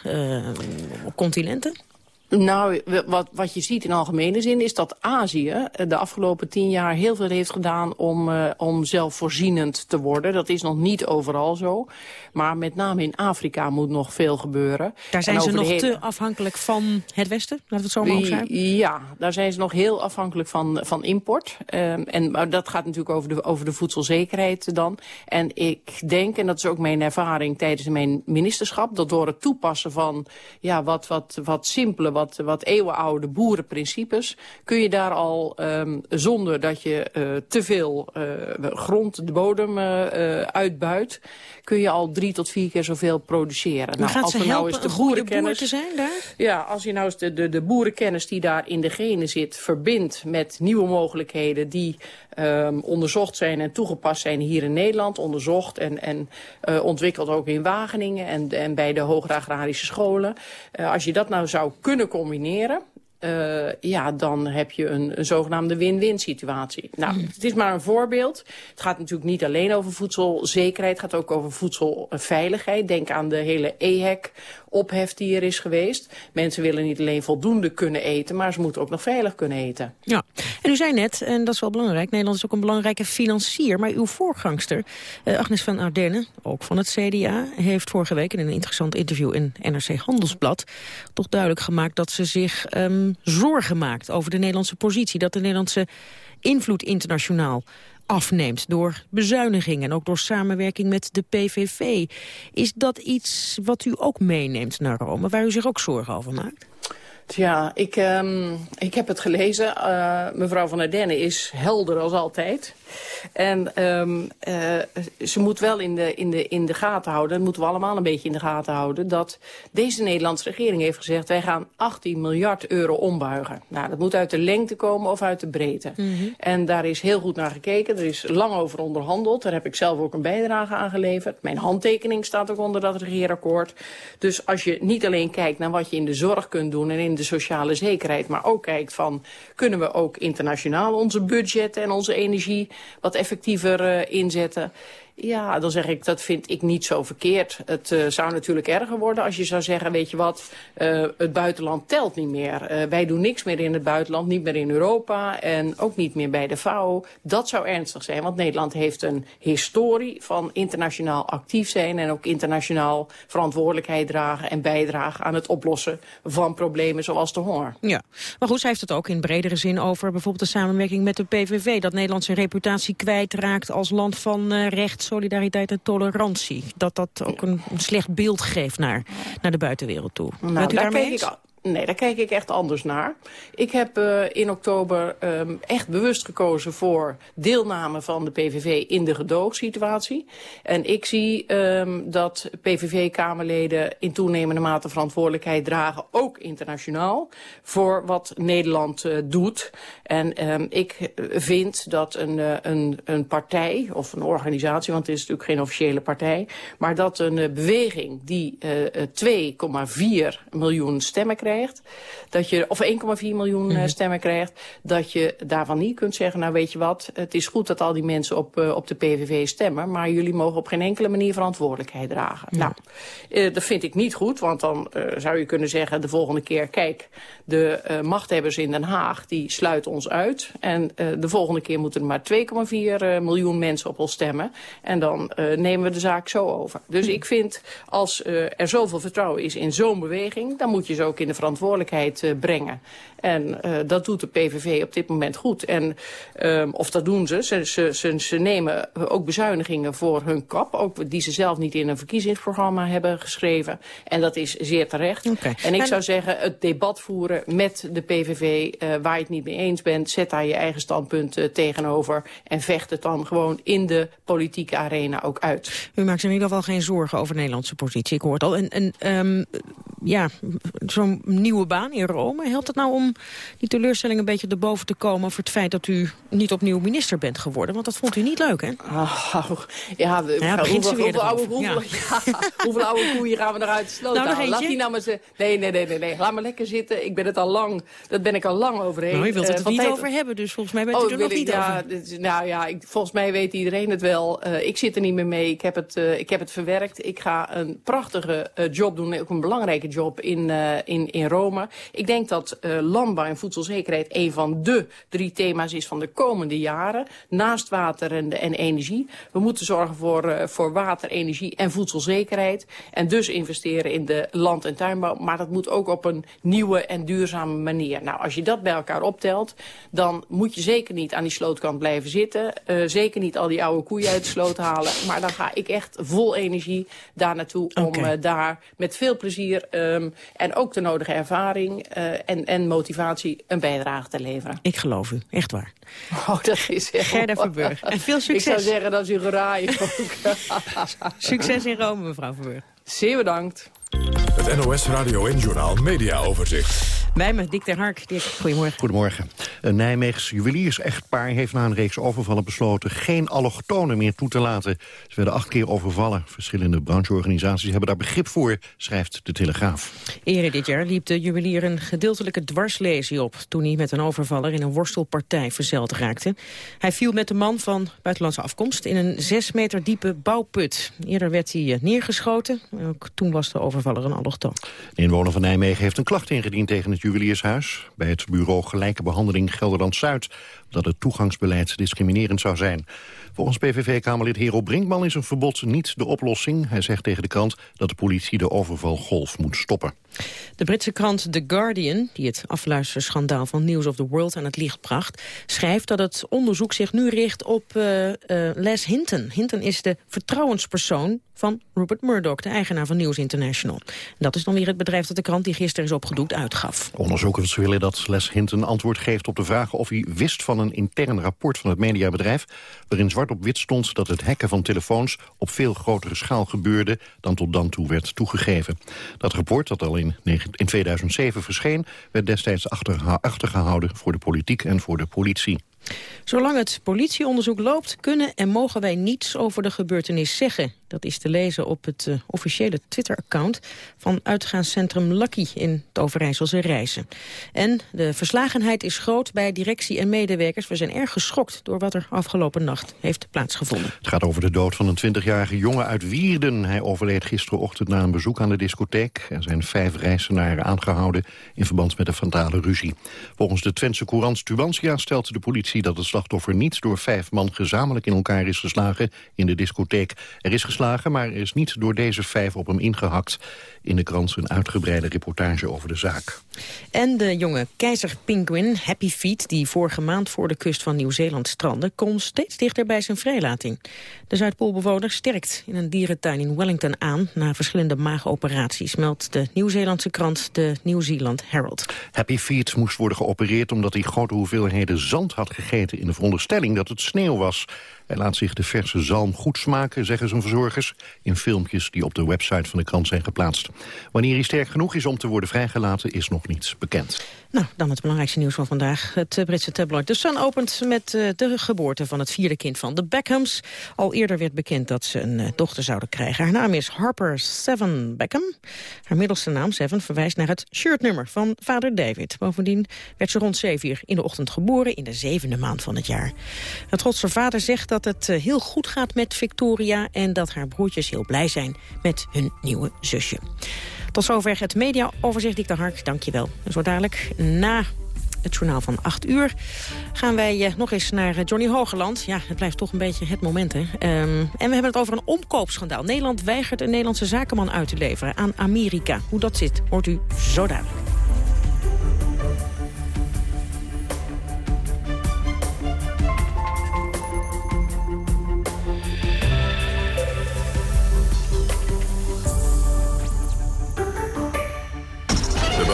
op continenten? Nou, wat, wat je ziet in algemene zin is dat Azië de afgelopen tien jaar heel veel heeft gedaan om, uh, om zelfvoorzienend te worden. Dat is nog niet overal zo. Maar met name in Afrika moet nog veel gebeuren. Daar zijn ze nog hele... te afhankelijk van het Westen, laten we het zo maar zijn. Ja, daar zijn ze nog heel afhankelijk van, van import. Um, en maar dat gaat natuurlijk over de, over de voedselzekerheid dan. En ik denk, en dat is ook mijn ervaring tijdens mijn ministerschap... dat door het toepassen van ja, wat, wat, wat simpele wat, wat eeuwenoude boerenprincipes... kun je daar al, um, zonder dat je uh, te veel uh, grond, de bodem uh, uitbuit... kun je al drie tot vier keer zoveel produceren. Maar nou, gaat als helpen nou eens de boerenkennis, boer zijn daar? Ja, als je nou eens de, de, de boerenkennis die daar in de genen zit... verbindt met nieuwe mogelijkheden die um, onderzocht zijn en toegepast zijn hier in Nederland. Onderzocht en, en ontwikkeld ook in Wageningen en, en bij de hogere agrarische scholen. Als je dat nou zou kunnen combineren uh, ja, dan heb je een, een zogenaamde win-win situatie. Nou, hmm. het is maar een voorbeeld. Het gaat natuurlijk niet alleen over voedselzekerheid. Het gaat ook over voedselveiligheid. Denk aan de hele EHEC ophef die er is geweest. Mensen willen niet alleen voldoende kunnen eten, maar ze moeten ook nog veilig kunnen eten. Ja, en u zei net, en dat is wel belangrijk, Nederland is ook een belangrijke financier. Maar uw voorgangster, uh, Agnes van Ardenne, ook van het CDA, heeft vorige week in een interessant interview in NRC Handelsblad toch duidelijk gemaakt dat ze zich um, zorgen maakt over de Nederlandse positie. Dat de Nederlandse invloed internationaal afneemt door bezuinigingen en ook door samenwerking met de PVV. Is dat iets wat u ook meeneemt naar Rome, waar u zich ook zorgen over maakt? Ja, ik, um, ik heb het gelezen. Uh, mevrouw van der Denne is helder als altijd. En um, uh, ze moet wel in de, in, de, in de gaten houden, dat moeten we allemaal een beetje in de gaten houden, dat deze Nederlandse regering heeft gezegd, wij gaan 18 miljard euro ombuigen. Nou, dat moet uit de lengte komen of uit de breedte. Mm -hmm. En daar is heel goed naar gekeken, er is lang over onderhandeld, daar heb ik zelf ook een bijdrage aan geleverd. Mijn handtekening staat ook onder dat regeerakkoord. Dus als je niet alleen kijkt naar wat je in de zorg kunt doen en in de sociale zekerheid, maar ook kijkt van, kunnen we ook internationaal onze budget en onze energie wat effectiever uh, inzetten. Ja, dan zeg ik, dat vind ik niet zo verkeerd. Het uh, zou natuurlijk erger worden als je zou zeggen, weet je wat, uh, het buitenland telt niet meer. Uh, wij doen niks meer in het buitenland, niet meer in Europa en ook niet meer bij de FAO. Dat zou ernstig zijn, want Nederland heeft een historie van internationaal actief zijn en ook internationaal verantwoordelijkheid dragen en bijdragen aan het oplossen van problemen zoals de honger. Ja, maar goed, zij heeft het ook in bredere zin over bijvoorbeeld de samenwerking met de PVV. Dat Nederland zijn reputatie kwijtraakt als land van rechts solidariteit en tolerantie. Dat dat ook een, een slecht beeld geeft naar, naar de buitenwereld toe. Nou, Bent u daarmee eens? Nee, daar kijk ik echt anders naar. Ik heb uh, in oktober um, echt bewust gekozen voor deelname van de PVV in de gedoogsituatie. En ik zie um, dat PVV-kamerleden in toenemende mate verantwoordelijkheid dragen, ook internationaal, voor wat Nederland uh, doet. En um, ik vind dat een, een, een partij, of een organisatie, want het is natuurlijk geen officiële partij, maar dat een beweging die 2,4 miljoen stemmen krijgt, krijgt, dat je, of 1,4 miljoen mm -hmm. stemmen krijgt, dat je daarvan niet kunt zeggen, nou weet je wat, het is goed dat al die mensen op, uh, op de PVV stemmen, maar jullie mogen op geen enkele manier verantwoordelijkheid dragen. Ja. Nou, uh, dat vind ik niet goed, want dan uh, zou je kunnen zeggen de volgende keer, kijk, de machthebbers in Den Haag, die sluiten ons uit en de volgende keer moeten er maar 2,4 miljoen mensen op ons stemmen en dan nemen we de zaak zo over. Dus ik vind, als er zoveel vertrouwen is in zo'n beweging, dan moet je ze ook in de verantwoordelijkheid uh, brengen. En uh, dat doet de PVV op dit moment goed. En um, of dat doen ze. Ze, ze, ze. ze, nemen ook bezuinigingen voor hun kap. Ook die ze zelf niet in een verkiezingsprogramma hebben geschreven. En dat is zeer terecht. Okay. En ik en... zou zeggen, het debat voeren met de PVV... Uh, waar je het niet mee eens bent, zet daar je eigen standpunt uh, tegenover. En vecht het dan gewoon in de politieke arena ook uit. U maakt zich in ieder geval geen zorgen over de Nederlandse positie. Ik hoor het al. En, en um, ja, zo'n nieuwe baan in Rome. Helpt het nou om die teleurstelling een beetje erboven te komen... over het feit dat u niet opnieuw minister bent geworden? Want dat vond u niet leuk, hè? Oh, ja, we, ja hoeveel, hoeveel, oude, hoeveel, ja. ja, hoeveel oude koeien gaan we eruit sloten nou, Laat die nou maar ze... Nee, nee, nee, nee, nee. Laat maar lekker zitten. Ik ben het al lang... Dat ben ik al lang overheen. Nou, je wilt het uh, er niet over hebben, dus volgens mij bent u oh, er nog niet ja, over. Nou ja, ik, volgens mij weet iedereen het wel. Uh, ik zit er niet meer mee. Ik heb het, uh, ik heb het verwerkt. Ik ga een prachtige job doen. Ook een belangrijke job in, in, in Rome. Ik denk dat uh, landbouw en voedselzekerheid een van de drie thema's is van de komende jaren. Naast water en, en energie. We moeten zorgen voor, uh, voor water, energie en voedselzekerheid. En dus investeren in de land- en tuinbouw. Maar dat moet ook op een nieuwe en duurzame manier. Nou, als je dat bij elkaar optelt, dan moet je zeker niet aan die slootkant blijven zitten. Uh, zeker niet al die oude koeien uit de sloot halen. Maar dan ga ik echt vol energie daar naartoe okay. om uh, daar met veel plezier um, en ook de nodige ervaring en, en motivatie een bijdrage te leveren. Ik geloof u, echt waar. Oh, dat is heel... Gerda Verburg. En veel succes. Ik zou zeggen, dat u geraaien succes in Rome, mevrouw Verburg. Zeer bedankt. Het NOS Radio en Journaal Media Overzicht. Bij me, Dick ter Hark. Dick, goedemorgen. Goedemorgen. Een Nijmeegs juweliers-echtpaar heeft na een reeks overvallen besloten... geen allochtonen meer toe te laten. Ze werden acht keer overvallen. Verschillende brancheorganisaties hebben daar begrip voor, schrijft de Telegraaf. Eerder dit jaar liep de juwelier een gedeeltelijke dwarslesie op... toen hij met een overvaller in een worstelpartij verzeld raakte. Hij viel met de man van buitenlandse afkomst... in een zes meter diepe bouwput. Eerder werd hij eh, neergeschoten. Ook toen was de overvaller een allochtoon. De inwoner van Nijmegen heeft een klacht ingediend tegen juweliershuis. Bij het bureau Gelijke Behandeling Gelderland-Zuid... dat het toegangsbeleid discriminerend zou zijn. Volgens PVV-kamerlid Hero Brinkman is een verbod niet de oplossing. Hij zegt tegen de krant dat de politie de overvalgolf moet stoppen. De Britse krant The Guardian, die het afluisterschandaal van News of the World aan het licht bracht, schrijft dat het onderzoek zich nu richt op uh, uh, Les Hinton. Hinton is de vertrouwenspersoon van Rupert Murdoch, de eigenaar van News International. dat is dan weer het bedrijf dat de krant die gisteren is opgedoekt uitgaf. Onderzoekers willen dat Les Hinton antwoord geeft op de vraag of hij wist van een intern rapport van het mediabedrijf, waarin zwart op wit stond dat het hacken van telefoons op veel grotere schaal gebeurde dan tot dan toe werd toegegeven. Dat rapport, dat al in, in 2007 verscheen, werd destijds achtergehouden voor de politiek en voor de politie. Zolang het politieonderzoek loopt, kunnen en mogen wij niets over de gebeurtenis zeggen. Dat is te lezen op het uh, officiële Twitter-account van uitgaanscentrum Lucky in het Overijsselse Reizen. En de verslagenheid is groot bij directie en medewerkers. We zijn erg geschokt door wat er afgelopen nacht heeft plaatsgevonden. Het gaat over de dood van een 20-jarige jongen uit Wierden. Hij overleed gisterenochtend na een bezoek aan de discotheek. Er zijn vijf reizenaren aangehouden in verband met een fatale ruzie. Volgens de Twentse Courant Tubantia stelt de politie dat het slachtoffer niet door vijf man gezamenlijk in elkaar is geslagen in de discotheek. Er is geslagen, maar er is niet door deze vijf op hem ingehakt. In de krant een uitgebreide reportage over de zaak. En de jonge keizerpinguïn Happy Feet, die vorige maand voor de kust van Nieuw-Zeeland strandde, komt steeds dichter bij zijn vrijlating. De Zuidpoolbewoner sterkt in een dierentuin in Wellington aan na verschillende maagoperaties, meldt de Nieuw-Zeelandse krant de New Zealand Herald. Happy Feet moest worden geopereerd omdat hij grote hoeveelheden zand had gegeten in de veronderstelling dat het sneeuw was. Hij laat zich de verse zalm goed smaken, zeggen zijn verzorgers... in filmpjes die op de website van de krant zijn geplaatst. Wanneer hij sterk genoeg is om te worden vrijgelaten, is nog niets bekend. Nou, dan het belangrijkste nieuws van vandaag. Het eh, Britse tabloid The Sun opent met uh, de geboorte van het vierde kind van de Beckhams. Al eerder werd bekend dat ze een uh, dochter zouden krijgen. Haar naam is Harper Seven Beckham. Haar middelste naam, Seven, verwijst naar het shirtnummer van vader David. Bovendien werd ze rond 7 uur in de ochtend geboren in de zevende maand van het jaar. Het trotse vader zegt dat het heel goed gaat met Victoria... en dat haar broertjes heel blij zijn met hun nieuwe zusje. Tot zover het mediaoverzicht. Dick de Hark, dank je wel. Zo dadelijk na het journaal van 8 uur gaan wij uh, nog eens naar uh, Johnny Hogerland. Ja, het blijft toch een beetje het moment, hè. Um, en we hebben het over een omkoopschandaal. Nederland weigert een Nederlandse zakenman uit te leveren aan Amerika. Hoe dat zit, hoort u zo dadelijk.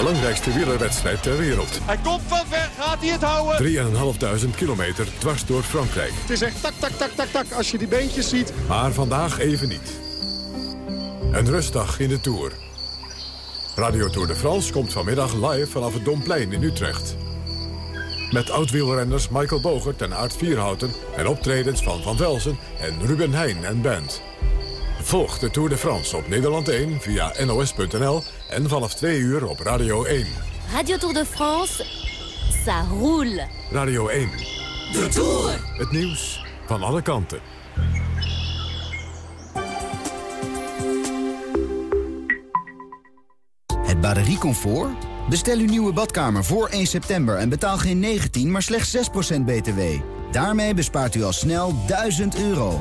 Belangrijkste wielerwedstrijd ter wereld. Hij komt van ver, gaat hij het houden? 3.500 kilometer dwars door Frankrijk. Het is echt tak, tak, tak, tak, tak, als je die beentjes ziet. Maar vandaag even niet. Een rustdag in de Tour. Radio Tour de France komt vanmiddag live vanaf het Domplein in Utrecht. Met oud-wielrenners Michael Bogert en Aart Vierhouten... en optredens van Van Velzen en Ruben Heijn en band. Volg de Tour de France op Nederland 1 via nos.nl en vanaf 2 uur op Radio 1. Radio Tour de France, ça roule. Radio 1. De Tour. Het nieuws van alle kanten. Het batteriecomfort? Bestel uw nieuwe badkamer voor 1 september en betaal geen 19, maar slechts 6% btw. Daarmee bespaart u al snel 1000 euro.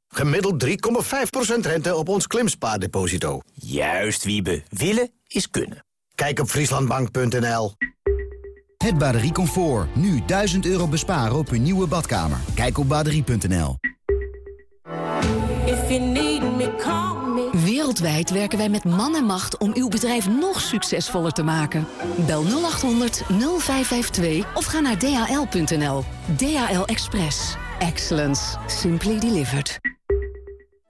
Gemiddeld 3,5% rente op ons klimspaardeposito. Juist, Wiebe. Willen is kunnen. Kijk op frieslandbank.nl. Het batteriecomfort. Nu 1000 euro besparen op uw nieuwe badkamer. Kijk op baderie.nl. Wereldwijd werken wij met man en macht om uw bedrijf nog succesvoller te maken. Bel 0800 0552 of ga naar dhl.nl. DHL Express. Excellence. Simply delivered.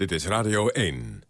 Dit is Radio 1.